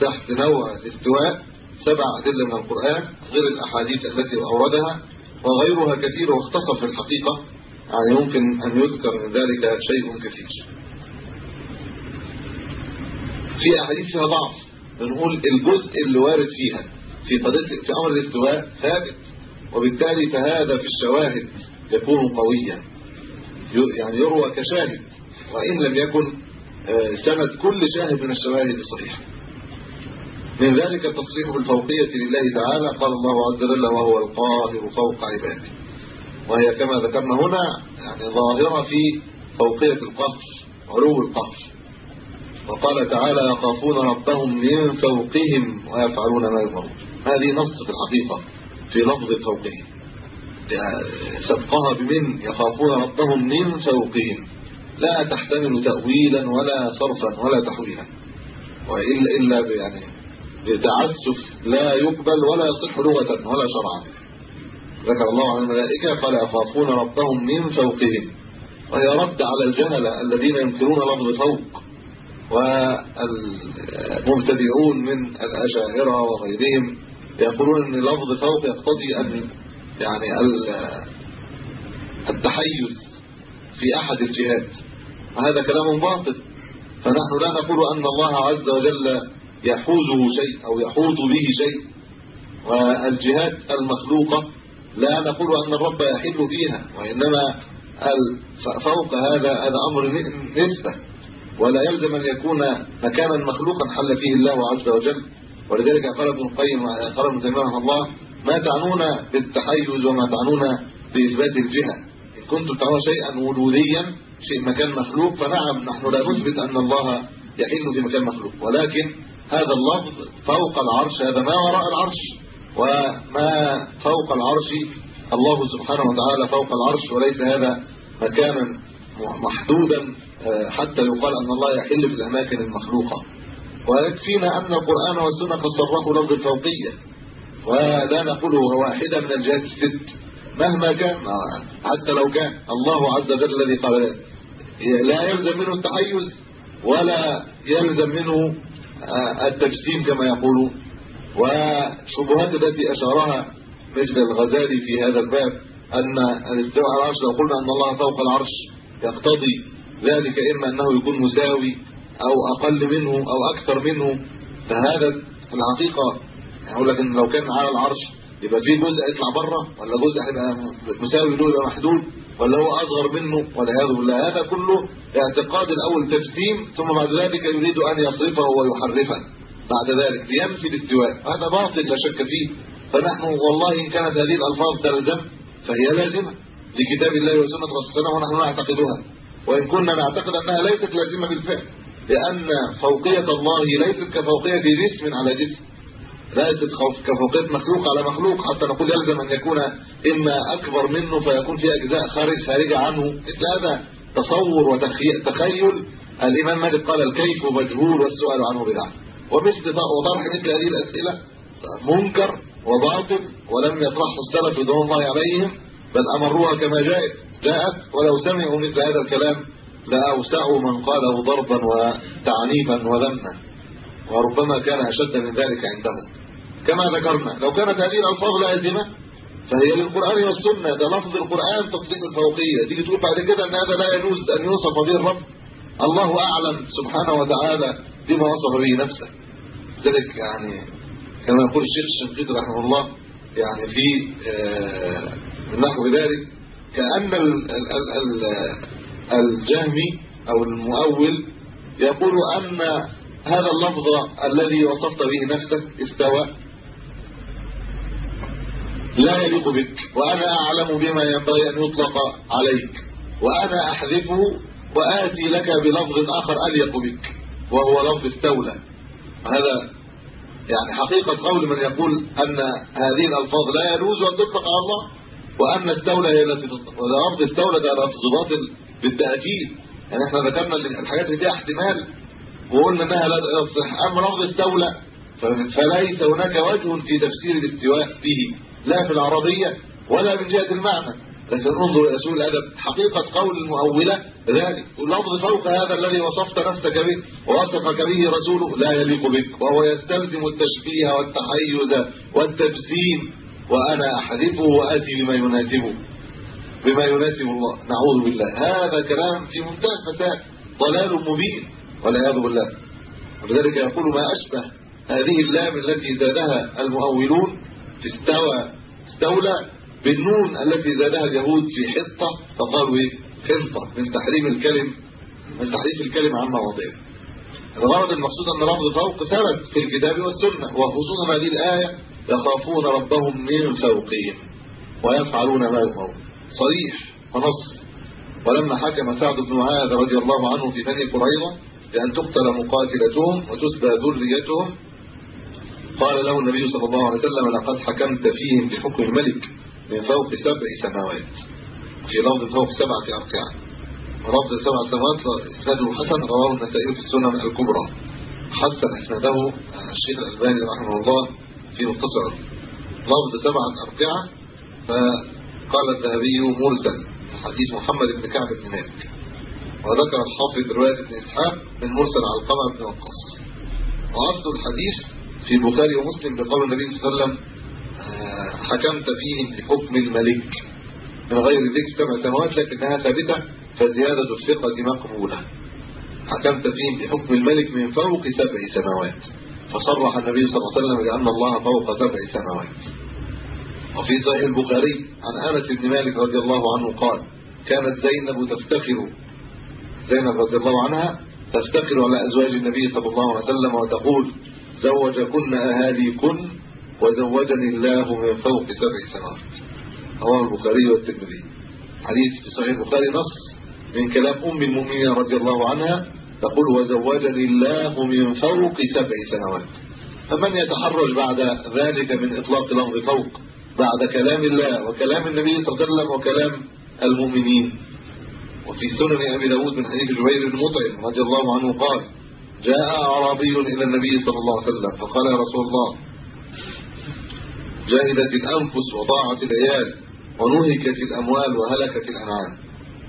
تحت نوع الاستواء سبع أدلة من القرآن غير الأحاديث التي أوردها وغيرها كثير واختصر في الحقيقة. يعني يمكن أن يذكر من ذلك شيء كثير. في أحاديث فيها ضعف. بنقول الجزء اللي وارد فيها في قضية في أمر الاستواء ثابت وبالتالي فهذا في الشواهد يكون قويا يعني يروى كشاهد وإن لم يكن سند كل شاهد من الشواهد صحيح من ذلك التصريح بالفوقية لله تعالى قال الله عز وجل وهو القاهر فوق عباده وهي كما ذكرنا هنا يعني ظاهرة في فوقية القهر علو القهر. وقال تعالى يخافون ربهم من فوقهم ويفعلون ما يؤمرون. هذه نص في الحقيقة في لفظ فوقهم. سبقها بمن؟ يخافون ربهم من فوقهم. لا تحتمل تأويلا ولا صرفا ولا تحويلا. وإلا إلا يعني بتعسف لا يقبل ولا يصح لغة ولا شرعا. ذكر الله عن الملائكة فلا يخافون ربهم من فوقهم. وهي رد على الجهلة الذين ينكرون لفظ فوق. والمبتدعون من الأشاعرة وغيرهم يقولون إن لفظ فوق يقتضي أن يعني التحيز في أحد الجهات. وهذا كلام باطل. فنحن لا نقول أن الله عز وجل يحوزه شيء أو يحوط به شيء. والجهات المخلوقة لا نقول أن الرب يحل فيها وإنما فوق هذا هذا أمر نسبة. ولا يلزم أن يكون مكانا مخلوقا حل فيه الله عز وجل. ولذلك قال ابن القيم قال ابن تيمية رحمه الله ما تعنون بالتحيز وما تعنون بإثبات الجهة؟ إن كنتم ترون شيئا وجوديا شيء مكان مخلوق فنعم نحن لا نثبت أن الله يحل في مكان مخلوق. ولكن هذا اللفظ فوق العرش هذا ما وراء العرش. وما فوق العرش الله سبحانه وتعالى فوق العرش وليس هذا مكانا محدودا حتى يقال أن الله يحل في الأماكن المخلوقة. ويكفينا أن القرآن والسنة قد صرحوا لفظ الفوقيه ولا نقوله واحدة من الجهات الست. مهما كان حتى لو كان. الله عز وجل الذي قال لا. يلزم منه التحيز ولا يلزم منه آه، التجسيم كما يقولون. وشبهات التي أشارها مثل الغزالي في هذا الباب أن الاستواء على العرش لو قلنا أن الله فوق العرش يقتضي ذلك إما أنه يكون مساوي أو أقل منه أو أكثر منه فهذا في الحقيقة أقول لك إن لو كان على العرش يبقى في جزء يطلع بره ولا جزء هيبقى مساوي له يبقى محدود ولا هو أصغر منه والعياذ بالله. هذا كله اعتقاد الأول تجسيم ثم بعد ذلك يريد أن يصرفه ويحرفه بعد ذلك لينفي الاستواء هذا باطل لا شك فيه. فنحن والله إن كانت هذه الألفاظ تلزم فهي لازمة. لكتاب الله وسنه رسول الله ونحن نعتقدها. وإن كنا نعتقد أنها ليست لازمة بالفعل لأن فوقية الله ليست كفوقية جسم على جسم. ليست كفوقية مخلوق على مخلوق. حتى نقول يلزم أن يكون إما أكبر منه فيكون في أجزاء خارج خارجة عنه. هذا تصور وتخيل الإمام مالك قال الكيف مجهول والسؤال عنه بدعة. ومثل وطرح مثل هذه الأسئلة. منكر وباطل ولم يطرحه السلف رضوان الله عليهم. بل أمروها كما جاءت. جاءت ولو سمعوا مثل هذا الكلام لأوسعوا من قاله ضربا وتعنيفا وذما. وربما كان أشد من ذلك عندهم. كما ذكرنا لو كانت هذه الألفاظ لازمة فهي للقرآن والسنة. ده لفظ القرآن تصديق الفوقية. تيجي تقول بعد كده إن هذا لا يجوز أن يوصف به الرب. الله أعلم سبحانه وتعالى بما وصف به نفسه. ذلك يعني كما يقول الشيخ الشنقيطي رحمه الله يعني في آه، نحو ذلك كأن الجهمي أو المؤول يقول أن هذا اللفظ الذي وصفت به نفسك استوى. لا يليق بك وأنا أعلم بما ينبغي أن يطلق عليك وأنا أحذفه وآتي لك بلفظ آخر أليق بك وهو لفظ استولى. هذا يعني حقيقة قول من يقول أن هذه الألفاظ لا يجوز أن تطلق على الله. وأن استولى هي التي لفظ استولى ده لفظ باطل بالتأكيد. يعني إحنا ذكرنا الحاجات اللي فيها احتمال وقلنا إنها لا تصح. أما لفظ استولى فليس هناك وجه في تفسير الاستواء به لا في العربية ولا من جهة المعنى. لكن انظر إلى سوء الأدب حقيقة قول المؤولة ذلك. اللفظ فوق هذا الذي وصفت نفسك به ووصفك به رسوله لا يليق بك وهو يستلزم التشبيه والتحيز والتجسيم وأنا أحذفه وأتي بما يناسبه. بما يناسب الله. نعوذ بالله. هذا كلام في منتهى الفساد. ضلال مبين. والعياذ بالله. ولذلك يقول ما أشبه هذه اللام التي زادها المؤولون في استوى استولى بالنون التي زادها اليهود في حطة. فقالوا إيه؟ حنطه من تحريم الكلم من تحريف الكلم عن مواضعه. الغرض المقصود أن لفظ فوق ثبت في الكتاب والسنة. وخصوصا هذه الآية يخافون ربهم من فوقهم ويفعلون ما يؤمرون. صريح ونص. ولما حكم سعد بن معاذ رضي الله عنه في بني قريظة بأن تقتل مقاتلتهم وتسبى ذريتهم قال له النبي صلى الله عليه وسلم لقد حكمت فيهم بحكم الملك من فوق سبع سماوات. في لفظ فوق سبعة أركان. ولفظ سبع سماوات إسناده حسن رواه النسائي في السنن الكبرى. حسن إسناده الشيخ الألباني رحمه الله. في مختصر لفظ سبعة أركعة فقال الذهبي مرسل حديث محمد بن كعب بن مالك. وذكر الحافظ رواية ابن إسحاق من مرسل علقمة بن وقاص. وأصل الحديث في البخاري ومسلم بقول النبي صلى الله عليه وسلم حكمت فيهم بحكم الملك. من غير ذكر سبع سنوات لكنها ثابته فزيادة الثقة مقبولة. حكمت فيهم بحكم الملك من فوق سبع سماوات. فصرح النبي صلى الله عليه وسلم بأن الله فوق سبع سماوات. وفي صحيح البخاري عن أنس بن مالك رضي الله عنه قال كانت زينب تفتخر زينب رضي الله عنها تفتخر على أزواج النبي صلى الله عليه وسلم وتقول زوجكن أهاليكن وزوجني الله من فوق سبع سماوات. رواه البخاري والترمذي. حديث في صحيح البخاري نص من كلام أم المؤمنين رضي الله عنها تقول وزوجني الله من فوق سبع سنوات. فمن يتحرج بعد ذلك من إطلاق لفظ فوق؟ بعد كلام الله وكلام النبي صلى الله عليه وسلم وكلام المؤمنين. وفي سنن أبي داود من حديث جبير بن مطعم رضي الله عنه قال جاء أعرابي إلى النبي صلى الله عليه وسلم فقال يا رسول الله جاهدت الأنفس وضاعت العيال ونهكت الأموال وهلكت الأنعام.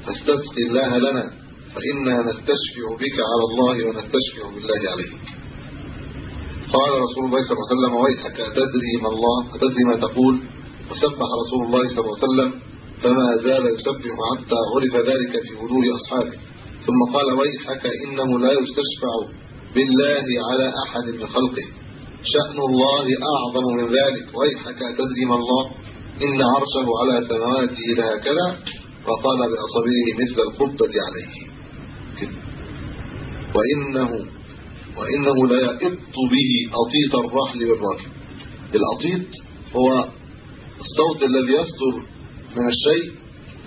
فاستسقي الله لنا. فإنا نستشفع بك على الله ونستشفع بالله عليك. قال رسول الله صلى الله عليه وسلم ويحك أتدري ما الله؟ أتدري ما تقول؟ وسبح رسول الله صلى الله عليه وسلم فما زال يسبح حتى عرف ذلك في وجوه أصحابه. ثم قال ويحك إنه لا يستشفع بالله على أحد من خلقه. شأن الله أعظم من ذلك. ويحك أتدري ما الله؟ إن عرشه على سماواته لهكذا؟ فقال بأصابعه مثل القبة عليه. كده وإنه وإنه لا يئط به أطيط الرحل والراكب. الأطيط هو الصوت الذي يصدر من الشيء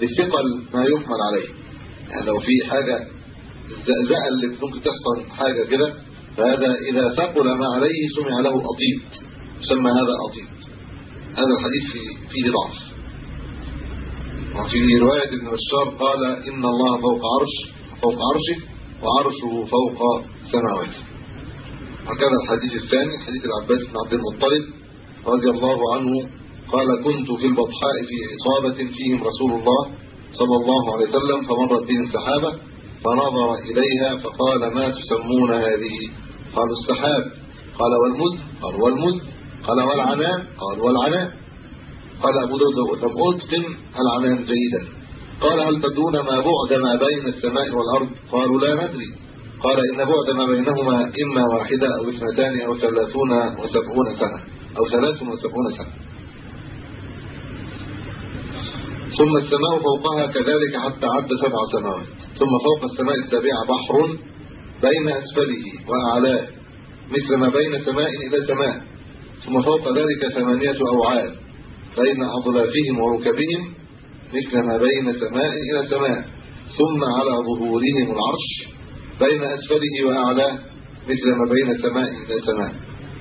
لثقل ما يحمل عليه. يعني لو في حاجة الزقزقة اللي ممكن تحصل حاجة كده فهذا إذا ثقل ما عليه سمع له أطيط. سمى هذا أطيط. هذا الحديث فيه, فيه ضعف. وفي رواية ابن بشار قال إن الله فوق عرش فوق عرشه وعرشه فوق سماواته. وكان الحديث الثاني حديث العباس بن عبد المطلب رضي الله عنه قال كنت في البطحاء في عصابة فيهم رسول الله صلى الله عليه وسلم فمرت بهم السحابة فنظر إليها فقال ما تسمون هذه؟ قالوا السحاب. قال والمزن؟ قال والمزن؟ قال والعنان قال والعنان قال أبو داود لم أتقن العنان جيدا. قال هل تدرون ما بعد ما بين السماء والأرض؟ قالوا لا ندري. قال إن بعد ما بينهما إما واحدة أو اثنتان أو ثلاثون وسبعون سنة أو ثلاث وسبعون سنة. ثم السماء فوقها كذلك حتى عد سبع سماوات. ثم فوق السماء السابعة بحر بين أسفله وأعلاه مثل ما بين سماء إلى سماء. ثم فوق ذلك ثمانية أوعاد بين أضلافهم وركبهم مثل ما بين سماء إلى سماء ثم على ظهورهم العرش بين أسفله وأعلاه مثل ما بين سماء إلى سماء.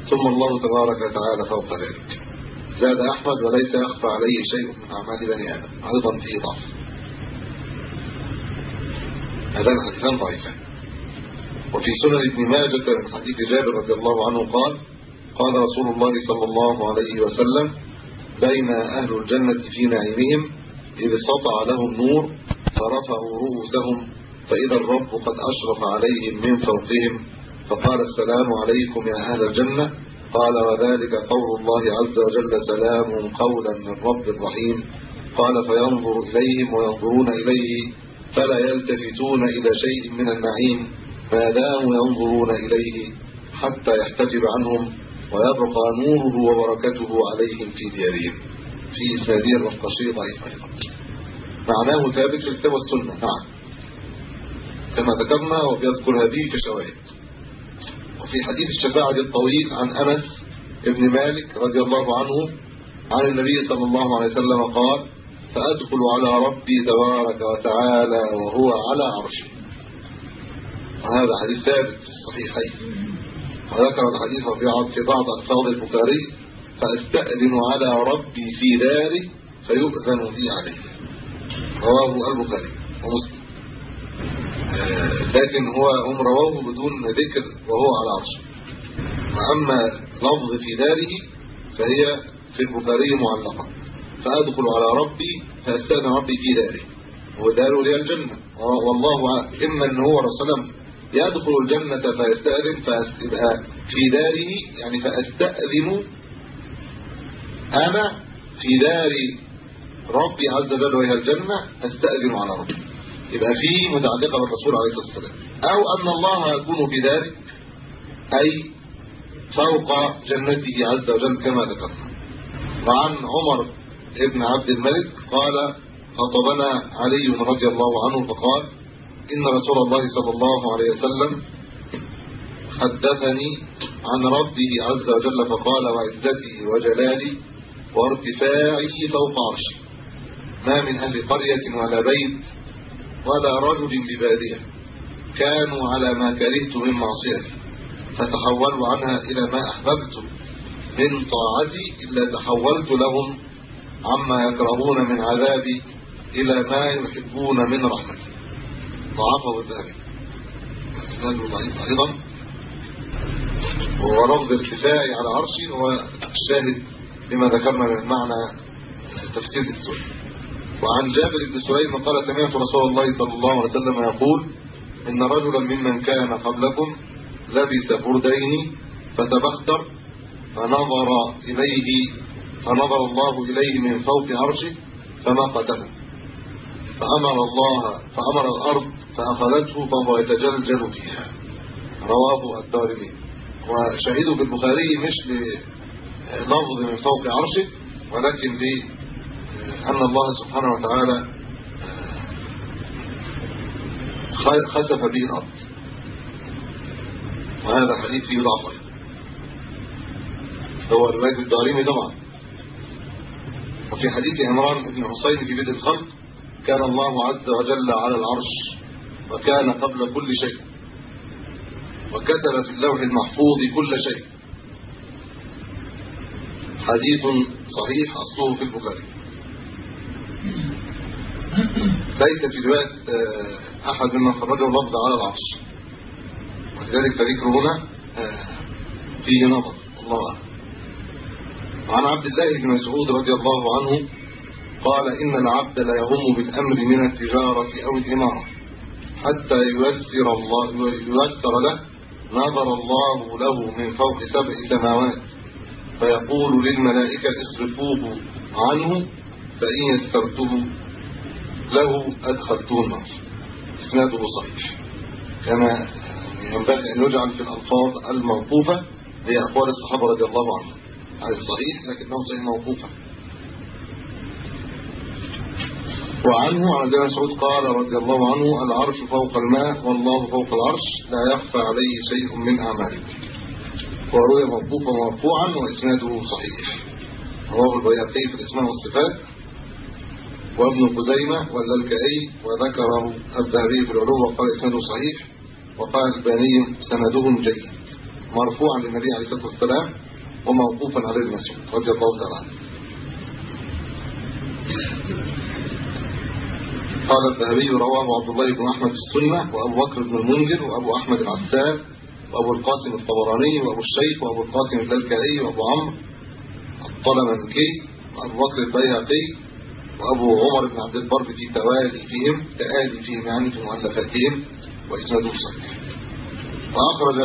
ثم الله تبارك وتعالى فوق ذلك. زاد أحمد وليس يخفى عليه شيء من أعمال بني آدم أيضا فيه ضعف. هذان حديثان ضعيفان. وفي سنن ابن ماجة من حديث جابر رضي الله عنه قال قال رسول الله صلى الله عليه وسلم بين أهل الجنة في نعيمهم إذ سطع لهم نور فرفعوا رؤوسهم فإذا الرب قد أشرف عليهم من فوقهم. فقال السلام عليكم يا أهل الجنة. قال وذلك قول الله عز وجل سلام قولا من رب رحيم. قال فينظر إليهم وينظرون إليه فلا يلتفتون إلى شيء من النعيم. ما داموا ينظرون إليه حتى يحتجب عنهم ويبقى نوره وبركته عليهم في ديارهم. في إسنادية الرقشي ضعيف أيضا. معناه ثابت في الكتاب والسنة. نعم. كما ذكرنا وبيذكر هذه كشواهد. وفي حديث الشفاعة الطويل عن أنس ابن مالك رضي الله عنه عن النبي صلى الله عليه وسلم قال فأدخل على ربي تبارك وتعالى وهو على عرشه. وهذا حديث ثابت في الصحيحين. وذكر الحديث في بعض ألفاظ البخاري فأستأذن على ربي في داره فيؤذن لي عليه. رواه البخاري ومسلم. لكن هو هم رواه بدون ذكر وهو على عرشه. وأما لفظ في داره فهي في البخاري معلقة. فأدخل على ربي فأستأذن ربي في داره وداره لي الجنة. والله اما ان هو رسول يدخل الجنة فيستأذن فيبقى في داره يعني فأستأذن أنا في دار ربي عز وجل وهي الجنة استاذن على ربي يبقى في متعلقة بالرسول عليه الصلاة والسلام. أو أن الله يكون في ذلك أي فوق جنته عز وجل كما ذكرنا. وعن عمر ابن عبد الملك قال خطبنا علي رضي الله عنه فقال إن رسول الله صلى الله عليه وسلم حدثني عن ربه عز وجل فقال وعزتي وجلالي وارتفاعي فوق عرشي ما من أهل قرية ولا بيت ولا رجل ببادية كانوا على ما كرهت من معصيتي فتحولوا عنها إلى ما أحببت من طاعتي إلا تحولت لهم عما يكرهون من عذابي إلى ما يحبون من رحمتي. ضعفه الذهبي اسناده ضعيف أيضا. ورفض ارتفاعي على عرشي هو الشاهد لما ذكرنا من معنى تفسير السورة وعن جابر بن سليم قال سمعت رسول الله صلى الله عليه وسلم يقول إن رجلا ممن كان قبلكم لبس بردين فتبختر فنظر إليه فنظر الله إليه من فوق عرشه فما قتله فأمر الله فأمر الأرض فأخذته فهو يتجلجل فيها. رواه الدارمي. وشهيده في البخاري مش للفظ من فوق عرشه ولكن لأن الله سبحانه وتعالى خسف به الأرض. وهذا حديث فيه ضعف هو رواية الدارمي طبعا. وفي حديث عمران بن حسين في بدء الخلق كان الله عز وجل على العرش وكان قبل كل شيء. وكتب في اللوح المحفوظ كل شيء. حديث صحيح أصله في البخاري. ليس في رواية أحد ممن خرجه اللفظ على العرش. ولذلك فذكر هنا فيه نظر. الله أعلم. وعن عبد الله بن مسعود رضي الله عنه قال إن العبد لا يهم بالأمر من التجارة أو الإمارة حتى ييسر الله ييسر له نظر الله له من فوق سبع سماوات. فيقول للملائكة اصرفوه عنه فإن يسرته له أدخلته النار. إسناده صحيح. كما ينبغي أن يجعل في الألفاظ الموقوفة هي أقوال الصحابة رضي الله عنهم. هذا صحيح لكنه صحيح موقوفا وعنه عن ابن مسعود قال رضي الله عنه العرش فوق الماء والله فوق العرش لا يخفى عليه شيء من أعمالك. وروي موقوفا مرفوعا وإسناده صحيح. رواه البيهقي في الإسماء والصفات. وابن خزيمة واللالكائي وذكره الذهبي في العلو وقال إسناده صحيح. وقال الباني سندهم جيد. مرفوعا للنبي عليه الصلاة والسلام وموقوفا على ابن مسعود رضي الله تعالى عنه. قال الذهبي رواه عبد الله بن أحمد في السنة وأبو بكر بن المنذر وأبو أحمد العسال وأبو القاسم الطبراني وأبو الشيخ وأبو القاسم اللالكائي وأبو عمرو الطلمنكي وأبو بكر البيهقي وأبو عمر بن عبد البر في تواليفهم تآليفهم يعني في مؤلفاتهم واسناده صحيح. وأخرج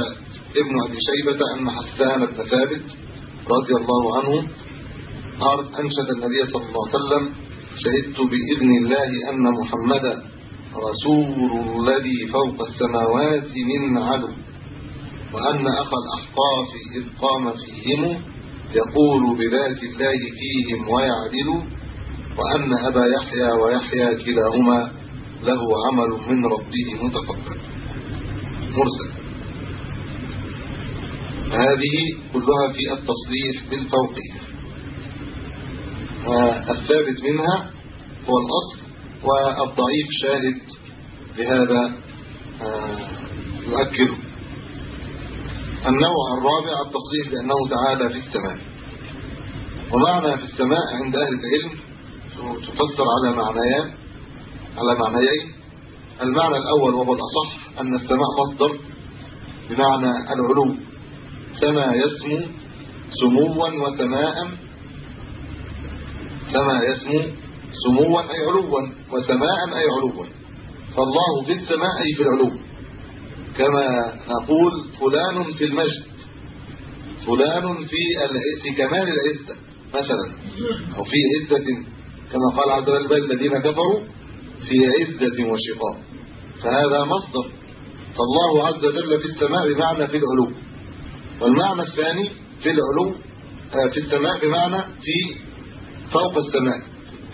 ابن أبي شيبة أن حسان بن ثابت رضي الله عنه أنشد النبي صلى الله عليه وسلم شهدت بإذن الله أن محمدا رسول الذي فوق السماوات من علو وأن اخا الاحقاف إذ قام فيهم يقول بذات الله فيهم ويعدل وأن أبا يحيى ويحيى كلاهما له عمل من ربه متقبل مرسل. هذه كلها في التصريح بالفوقيه الثابت منها هو الأصل والضعيف شاهد لهذا يؤكد النوع الرابع التصريح بأنه تعالى في السماء. ومعنى في السماء عند أهل العلم تفسر على معنيان على معنيين. المعنى الأول وهو الأصح أن السماء مصدر بمعنى العلو. سما يسمو سموا وسماء. سما يسمو سموا أي علوا وسماء أي علوا. فالله في السماء أي في العلو. كما نقول فلان في المجد فلان في في كمال العزة مثلا أو في عزة كما قال عز وجل الذين كفروا في عزة وشقاق. فهذا مصدر. فالله عز وجل في السماء بمعنى في العلو. والمعنى الثاني في العلو في السماء بمعنى في فوق السماء.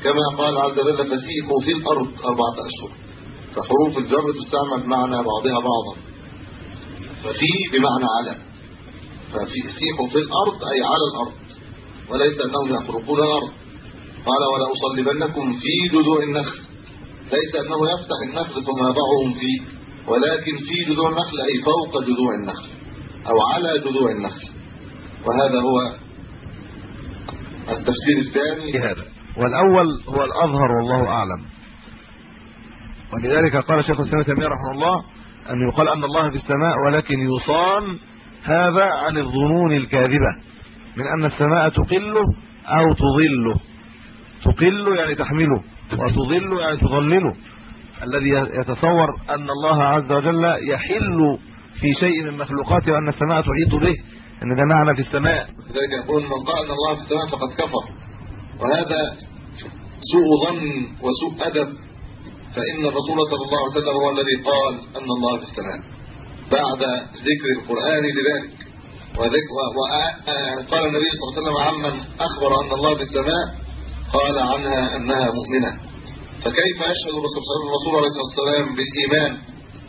كما قال عز وجل فسيحوا في الأرض أربعة أشهر. فحروف الجر تستعمل معنى بعضها بعضا. ففي بمعنى على ففي سيحوا في الأرض أي على الأرض. وليس أنهم يخرقون الأرض. قال ولا اصلبنكم في جذوع النخل. ليس أنه يفتح النخل ثم يضعهم فيه ولكن في جذوع النخل أي فوق جذوع النخل أو على جذوع النخل. وهذا هو التفسير الثاني. هذا. والأول هو الأظهر والله أعلم. ولذلك قال شيخ الإسلام تيمية رحمه الله أن يقال أن الله في السماء ولكن يصان هذا عن الظنون الكاذبة من أن السماء تقله أو تظله تقله يعني تحمله وتظله يعني تظلله. الذي يتصور أن الله عز وجل يحل في شيء من مخلوقاته وأن السماء تحيط به إن ده معنى في السماء. لذلك يقول من قال أن الله في السماء فقد كفر. وهذا سوء ظن وسوء أدب. فإن الرسول صلى الله عليه وسلم هو الذي قال أن الله في السماء. بعد ذكر القرآن لذلك وذكر وقال النبي صلى الله عليه وسلم عمن أخبر أن الله في السماء قال عنها أنها مؤمنة. فكيف يشهد الرسول عليه الصلاه والسلام بالإيمان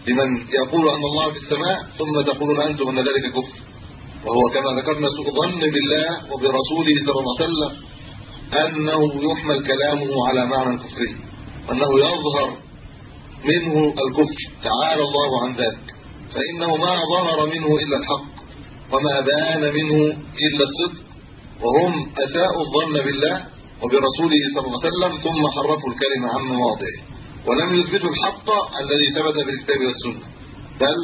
لمن يقول أن الله في السماء ثم تقولون أنتم أن ذلك كفر؟ وهو كما ذكرنا سوء ظن بالله وبرسوله صلى الله عليه وسلم أنه يحمل كلامه على معنى كفري أنه يظهر منه الكفر. تعالى الله عن ذلك. فإنه ما ظهر منه إلا الحق وما بان منه إلا الصدق. وهم أساءوا الظن بالله وبرسوله صلى الله عليه وسلم ثم حرفوا الكلمة عن مواضعه. ولم يثبتوا الحق الذي ثبت بالكتاب والسنة بل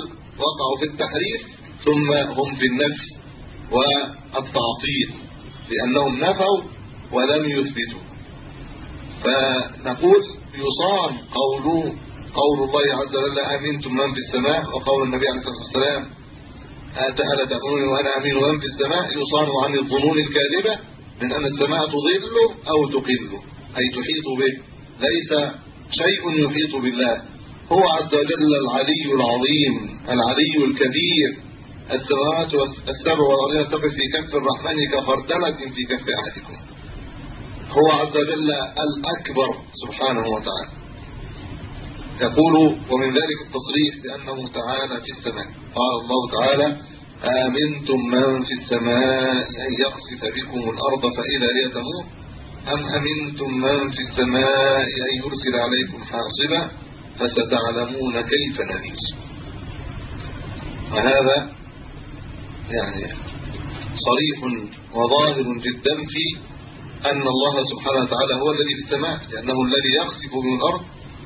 وقعوا في التحريف ثم هم في النفي والتعطيل لأنهم نفوا ولم يثبتوا. فنقول يصان قول قول الله عز وجل أمنتم من في السماء؟ وقول النبي عليه الصلاة والسلام اتألا تأمنون وأنا أمين من في السماء؟ يصان عن الظنون الكاذبة من أن السماء تظل أو تقل أي تحيط به. ليس شيء يحيط بالله. هو عز وجل العلي العظيم العلي الكبير السماوات والسبع والأرض تقف في كف الرحمن كخردمه في كف أحدكم. هو عز وجل الأكبر سبحانه وتعالى. يقول ومن ذلك التصريح بأنه تعالى في السماء. قال الله تعالى آمنتم من في السماء أن يخسف بكم الأرض فإذا هي تموت أم أمنتم من في السماء أن يرسل عليكم حاصبا فستعلمون كيف نذير؟ وهذا يعني صريح وظاهر جدا في أن الله سبحانه وتعالى هو الذي في السماء لأنه الذي يخسف من الأرض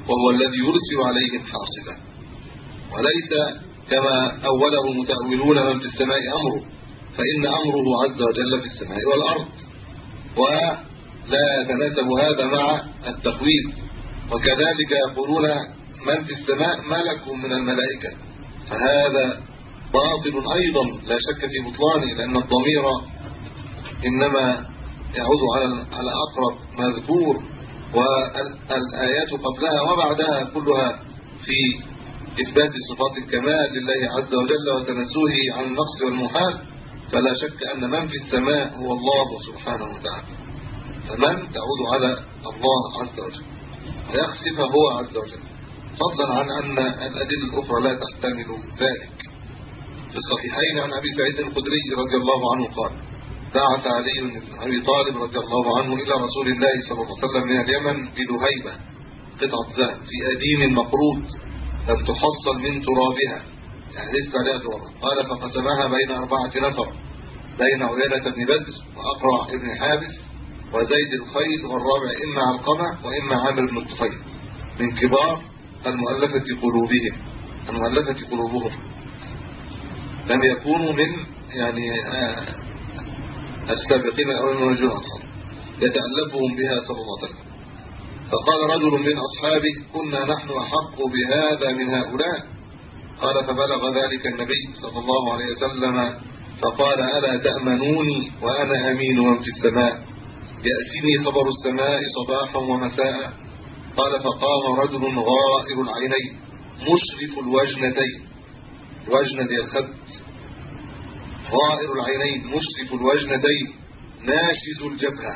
وهو الذي يرسل عليهم حاصبا. وليس كما أوله متأولون من في السماء أمره فإن أمره عز وجل في السماء والأرض. ولا يتناسب هذا مع التخويف. وكذلك يقولون من في السماء ملك من الملائكة. فهذا باطل أيضا لا شك في بطلانه لأن الضمير إنما يعود على على أقرب مذكور والآيات قبلها وبعدها كلها في إثبات صفات الكمال لله عز وجل وتنزهه عن النقص والمحال فلا شك أن من في السماء هو الله سبحانه وتعالى. فمن تعود على الله عز وجل ويخسف هو عز وجل. فضلا عن أن الأدلة الأخرى لا تحتمل ذلك. في الصحيحين عن أبي سعيد الخدري رضي الله عنه قال بعث علي بن أبي طالب رضي الله عنه إلى رسول الله صلى الله عليه وسلم من اليمن بذهيبه قطعة ذهب في اديم مقروض لم تحصل من ترابها. يعني لسه لا تراب قال فقسمها بين أربعة نفر بين عيينة بن بدر وأقرع ابن حابس وزيد الخيل والرابع إما علقمة وإما عامر بن الطفيل من كبار المؤلفة قلوبهم. المؤلفة قلوبهم. لم يكونوا من يعني آه السابقين من أصلا يتألفهم بها وسلم فقال رجل من أصحابه كنا نحن أحق بهذا من هؤلاء؟ قال فبلغ ذلك النبي صلى الله عليه وسلم فقال ألا تأمنوني وأنا أمين من في السماء؟ يأتيني خبر السماء صباحا ومساء. قال فقام رجل غائر العينين مشرف الوجنتين وجنة الخد. غائر العينين مشرف الوجنتين ناشز الجبهة.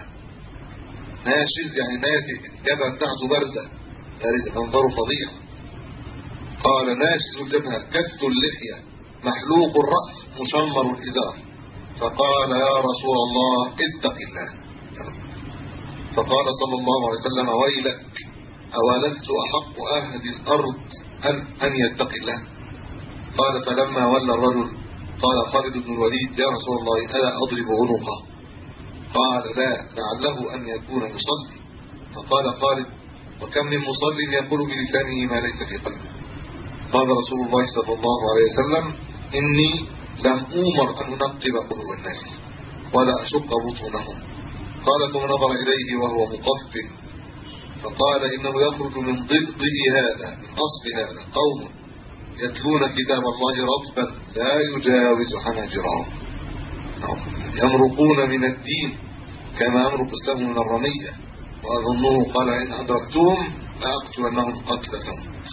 ناشز يعني ناتج الجبهه بتاعته بارده بارده منظره فظيع قال ناشز الجبهة كث اللحية محلوق الرأس مشمر الإزار. فقال يا رسول الله اتق الله. فقال صلى الله عليه وسلم ويلك أولست أحق أهل الأرض أن, أن يتق الله؟ قال فلما ولى الرجل قال خالد بن الوليد يا رسول الله ألا أضرب عنقه؟ قال لا لعله أن يكون يصلي فقال خالد وكم من مصل يقول بلسانه ما ليس في قلبه. قال رسول الله صلى الله عليه وسلم إني لم أمر أن نقب قلوب الناس ولا أشق بطونهم. قال ثم نظر إليه وهو مقفل. فقال إنه يخرج من ضده هذا من أصل هذا قوم. يتلون كتاب الله رطبا لا يجاوز حناجرهم يمرقون من الدين كما يمرق السهم من الرمية. وأظنه قال إن أدركتهم لأقتلنهم قتل ثمود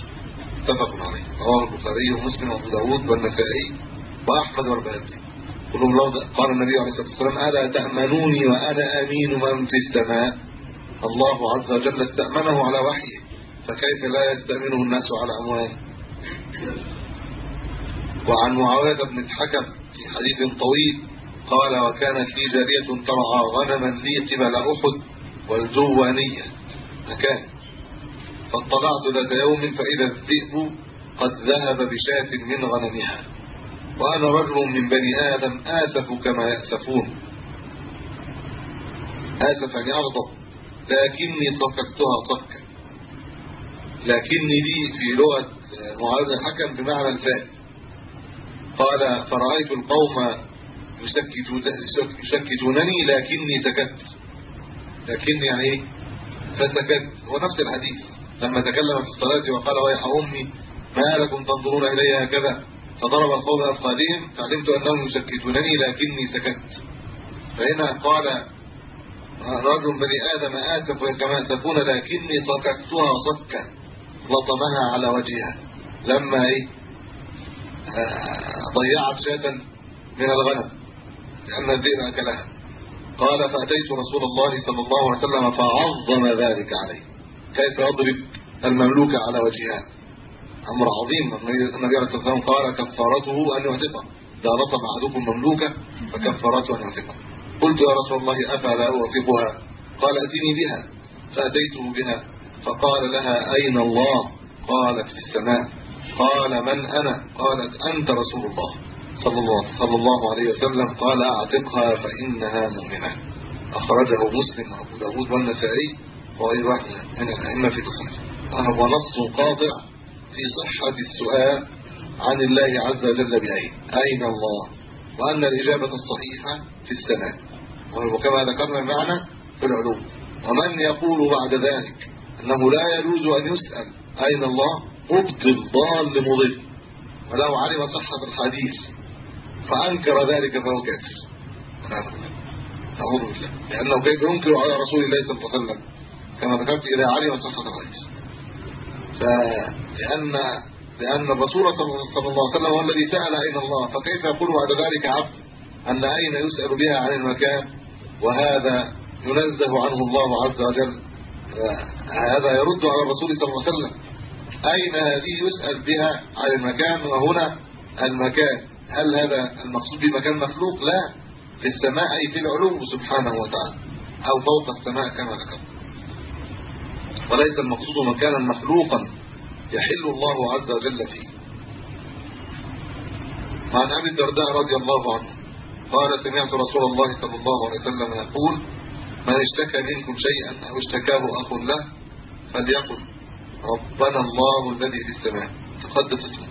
اتفق عليه. رواه البخاري ومسلم وأبو داود والنسائي وأحمد والبيهقي كلهم قال النبي عليه الصلاة والسلام ألا تأمنوني وأنا آمين من في السماء؟ الله عز وجل استأمنه على وحيه. فكيف لا يستأمنه الناس على أموالهم؟ وعن معاوية بن الحكم في حديث طويل قال وكانت لي جارية ترعى غنما لي قبل أحد والجوانية مكان. فاطلعت ذات يوم فإذا الذئب قد ذهب بشاة من غنمها. وأنا رجل من بني آدم آسف كما يأسفون. آسف يعني أغضب لكني صككتها صكا لكني دي في لغة معاذ الحكم بمعنى الفاء قال فرأيت القوم يسكتونني لكني سكت. لكني يعني إيه؟ فسكت. هو نفس الحديث. لما تكلم في الصلاة وقال ويح أمي ما لكم تنظرون إلي هكذا؟ فضرب القوم أفقادهم فعلمت أنهم يسكتونني لكني سكت. فهنا قال رجل بني آدم آسف كما يسفون لكني سكتها صكا لطمها على وجهها. لما إيه؟ ضيعت شاة من الغنم لأن الذئب أكلها. قال فأتيت رسول الله صلى الله عليه وسلم فعظم ذلك عليه. كيف يضرب المملوك على وجهها؟ أمر عظيم. النبي عليه الصلاه والسلام قال كفارته أن يعتقه إذا لطم أحدكم مملوكه فكفارته أن يعتقه قلت يا رسول الله أفلا اوثقها قال أتيني بها. فأتيته بها. فقال لها أين الله؟ قالت في السماء. قال من أنا؟ قالت أنت رسول الله. صلى الله صلى الله عليه وسلم قال أعتقها فإنها مؤمنة. أخرجه مسلم وأبو داود والنسائي وغير واحد من الأئمة في تصنيفه. وهو نص قاطع في صحة السؤال عن الله عز وجل بأين؟ أين الله؟ وأن الإجابة الصحيحة في السماء وكما ذكرنا المعنى في العلوم. ومن يقول بعد ذلك أنه لا يجوز أن يسأل أين الله؟ مبطل ضال مضل ولو علم صحة الحديث فأنكر ذلك فهو كافر. نعوذ بالله. لأنه كيف ينكر على رسول الله صلى الله عليه وسلم؟ كما ذكرت إلى علي وصحة الحديث فلأن لأن الرسول صلى الله عليه وسلم هو الذي سأل أين الله؟ فكيف يقول بعد ذلك عبد أن أين يسأل بها عن المكان؟ وهذا ينزه عنه الله عز وجل. هذا يرد على الرسول صلى الله عليه وسلم. أين هذه يسأل بها عن المكان وهنا المكان؟ هل هذا المقصود بمكان مخلوق؟ لا. في السماء أي في العلو سبحانه وتعالى. أو فوق السماء كما ذكرت. وليس المقصود مكانا مخلوقا يحل الله عز وجل فيه. عن أبي الدرداء رضي الله عنه قال سمعت رسول الله صلى الله عليه وسلم يقول من اشتكى منكم شيئا أو اشتكاه أخ له فليقل. ربنا الله الذي في السماء. تقدس اسمك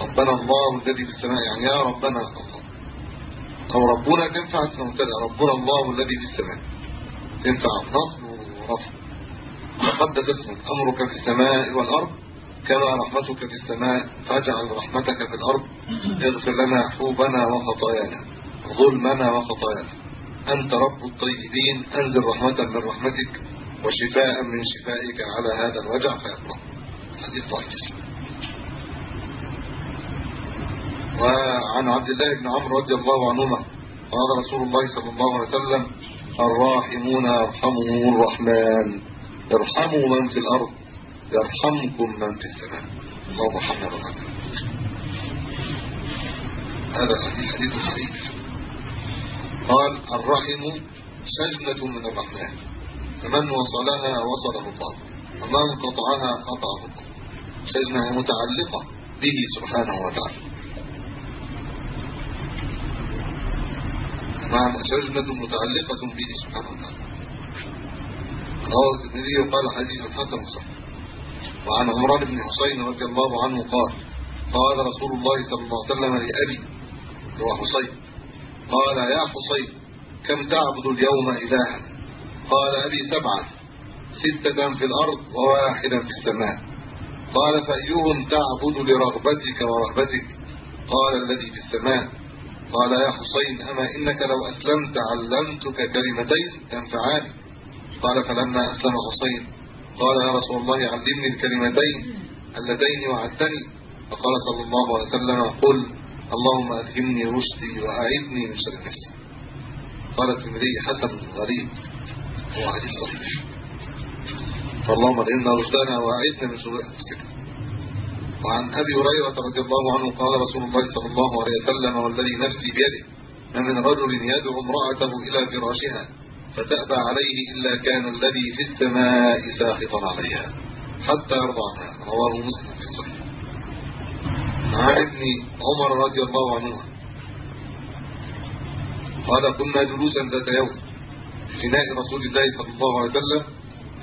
ربنا الله الذي في السماء. يعني يا ربنا الله. أو ربنا تنفع اسمه مبتدأ. ربنا الله الذي في السماء. تنفع نصب ورفع تقدس اسمك. أمرك في السماء والأرض كما رحمتك في السماء. فاجعل رحمتك في الأرض. اغفر لنا حوبنا وخطايانا. ظلمنا وخطايانا. أنت رب الطيبين. أنزل رحمة من رحمتك. وشفاء من شفائك على هذا الوجع فيقرا حديث ضعيف وعن عبد الله بن عمرو رضي الله عنهما قال رسول الله صلى الله عليه وسلم الراحمون يرحمهم الرحمن. ارحموا من في الأرض يرحمكم من في السماء. اللهم ارحمنا وارحمنا هذا الحديث حديث صحيح. قال الرحم سجنة من الرحمن. فمن وصلها وصله الله. ومن قطعها قطعه الله. سجنة متعلقة به سبحانه وتعالى. معنى سجنة متعلقة به سبحانه وتعالى. رواه الترمذي وقال حديث حسن صحيح. وعن عمران بن حسين رضي الله عنه قال قال رسول الله صلى الله عليه وسلم لأبي هو حسين. قال يا حسين كم تعبد اليوم إلها؟ قال أبي سبعة. ستة في الأرض وواحدا في السماء. قال فأيهم تعبد لرغبتك ورهبتك؟ قال الذي في السماء. قال يا حسين أما إنك لو أسلمت علمتك كلمتين تنفعان قال فلما أسلم حسين قال يا رسول الله علمني الكلمتين اللتين وعدتني. فقال صلى الله عليه وسلم قل اللهم ألهمني رشدي وأعذني من شر نفسي قال الترمذي حسن غريب. هو حديث صحيح فاللهم ألهمنا رشدنا وأعذنا من شر نفسك وعن أبي هريرة رضي الله عنه قال رسول الله صلى الله عليه وسلم والذي نفسي بيده ما من رجل يدعو امرأته إلى فراشها فتأبى عليه إلا كان الذي في السماء ساخطا عليها حتى يرضى عنها رواه مسلم في الصحيح. عن ابن عمر رضي الله عنهما قال كنا جلوسا ذات يوم في فناء رسول الله صلى الله عليه وسلم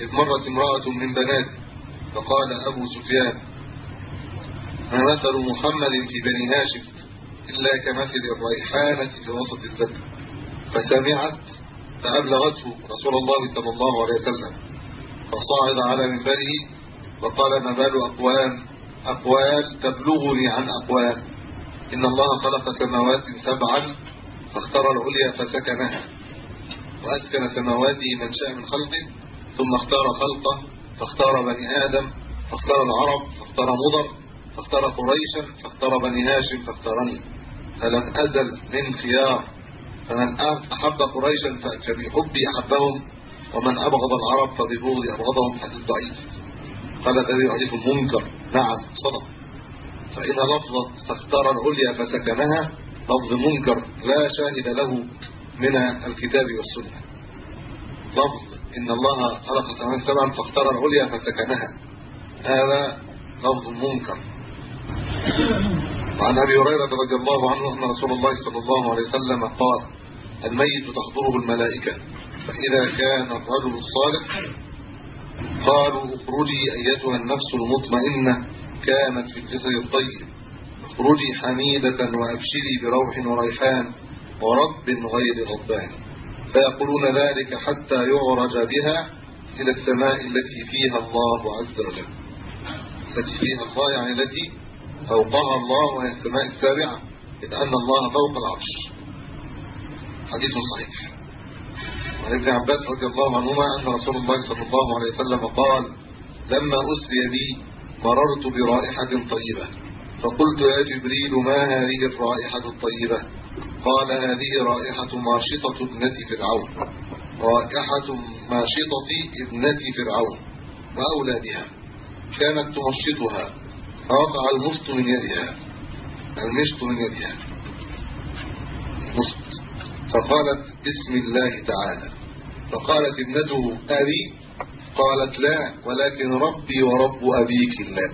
إذ مرت امرأة من بناته فقال أبو سفيان ما مثل محمد في بني هاشم إلا كمثل الريحانة في وسط الذكر فسمعت فأبلغته رسول الله صلى الله عليه وسلم فصعد على منبره وقال ما بال أقوام أقوال تبلغني عن أقوال. إن الله خلق سماوات سبعا فاختار العليا فسكنها. وأسكن سماواته من شاء من خلقه ثم اختار خلقه فاختار بني آدم فاختار العرب فاختار مضر فاختار قريشا فاختار بني هاشم فاختارني. فلم أزل من خيار. فمن أحب قريشا فبحبي أحبهم ومن أبغض العرب فببغضي أبغضهم حديث ضعيف. قال الذي حديث منكر نعم صدق. فإن لفظة فاختار العليا فسكنها لفظ منكر لا شاهد له. من الكتاب والسنة. لفظ إن الله خلق سماوات سبعا فاختار العليا فسكنها. هذا لفظ منكر. وعن أبي هريرة رضي الله عنه أن رسول الله صلى الله عليه وسلم قال الميت تحضره الملائكة فإذا كان الرجل الصالح قالوا اخرجي أيتها النفس المطمئنة كانت في الجسد الطيب اخرجي حميدة وأبشري بروح وريحان. ورب غير غضبان فيقولون ذلك حتى يعرج بها إلى السماء التي فيها الله عز وجل. التي فيها الله يعني التي فوقها الله وهي السماء السابعة إذ أن الله فوق العرش. حديث صحيح. وعن ابن عباس رضي الله عنهما أن رسول الله صلى الله عليه وسلم قال لما أسري بي مررت برائحة طيبة. فقلت يا جبريل ما هذه الرائحة الطيبة؟ قال هذه رائحة ماشطة ابنة فرعون. رائحة ماشطة ابنة فرعون. وأولادها كانت تمشطها. رفع المشط من يدها. المشط من يدها. مشط فقالت بسم الله تعالى. فقالت ابنته أبي؟ قالت لا ولكن ربي ورب أبيك الله.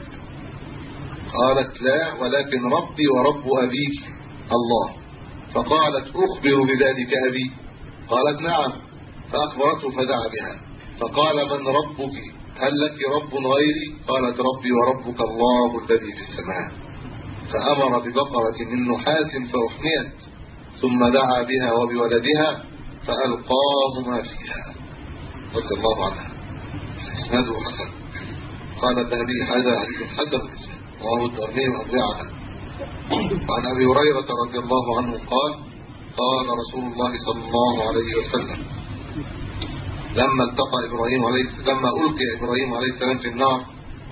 قالت لا ولكن ربي ورب أبيك الله. فقالت أخبر بذلك أبي. قالت نعم. فأخبرته فدعا بها. فقال من ربك؟ هل لك رب غيري؟ قالت ربي وربك الله الذي في السماء. فأمر ببقرة من نحاس فأحميت. ثم دعا بها وبولدها فألقاهما فيها. رضي الله عنها. إسناده حسن. قال الذهبي هذا حديث حسن رواه الدرمي وأبو عنه وعن أبي هريرة رضي الله عنه قال قال رسول الله صلى الله عليه وسلم لما التقى إبراهيم عليه لما ألقي إبراهيم عليه السلام في النار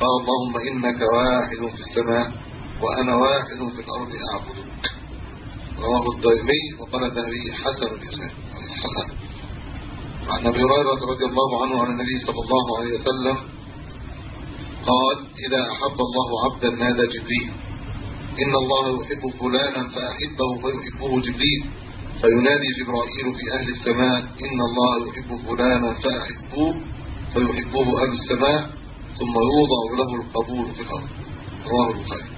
قال اللهم إنك واحد في السماء وأنا واحد في الأرض اعبدك رواه الدارمي وقال الذهبي حسن الاسلام حسن وعن أبي هريرة رضي الله عنه عن النبي صلى الله عليه وسلم قال إذا أحب الله عبدا نادى جبريل. إن الله يحب فلانا فأحبه فيحبه جبريل. فينادي جبرائيل في أهل السماء إن الله يحب فلانا فأحبوه فيحبه أهل السماء ثم يوضع له القبول في الأرض. رواه البخاري.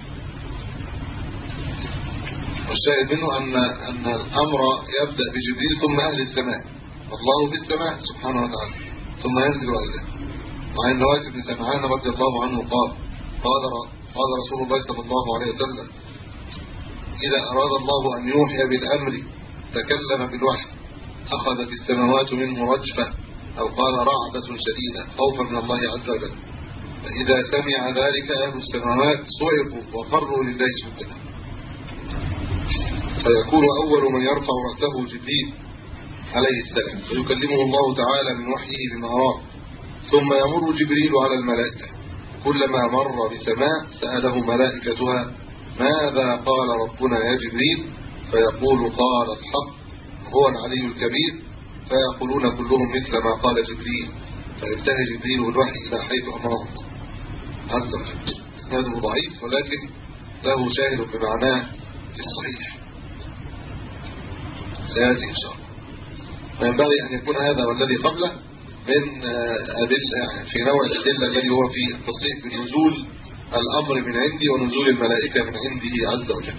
والشاهد منه أن أن الأمر يبدأ بجبريل ثم أهل السماء. الله في السماء سبحانه وتعالى. ثم ينزل ذلك وعن النواس بن سمعان رضي الله عنه قال قال قال رسول الله صلى الله عليه وسلم إذا أراد الله أن يوحي بالأمر تكلم بالوحي أخذت السماوات منه رجفة أو قال رعدة شديدة خوفا من الله عز وجل. فإذا سمع ذلك أهل السماوات صعقوا وخروا لله سجدا فيكون أول من يرفع رأسه جبريل عليه السلام فيكلمه الله تعالى من وحيه بما أراد ثم يمر جبريل على الملائكة. كلما مر بسماء سأله ملائكتها ماذا قال ربنا يا جبريل؟ فيقول قال الحق هو العلي الكبير. فيقولون كلهم مثل ما قال جبريل. فينتهي جبريل بالوحي إلى حيث الله عز وجل هذا ضعيف ولكن له شاهد بمعناه في الصحيح. سيأتي إن شاء الله. فينبغي أن يكون هذا والذي قبله من أدلة في نوع الأدلة الذي هو في التصريح بنزول الأمر من عندي ونزول الملائكة من عنده عز وجل.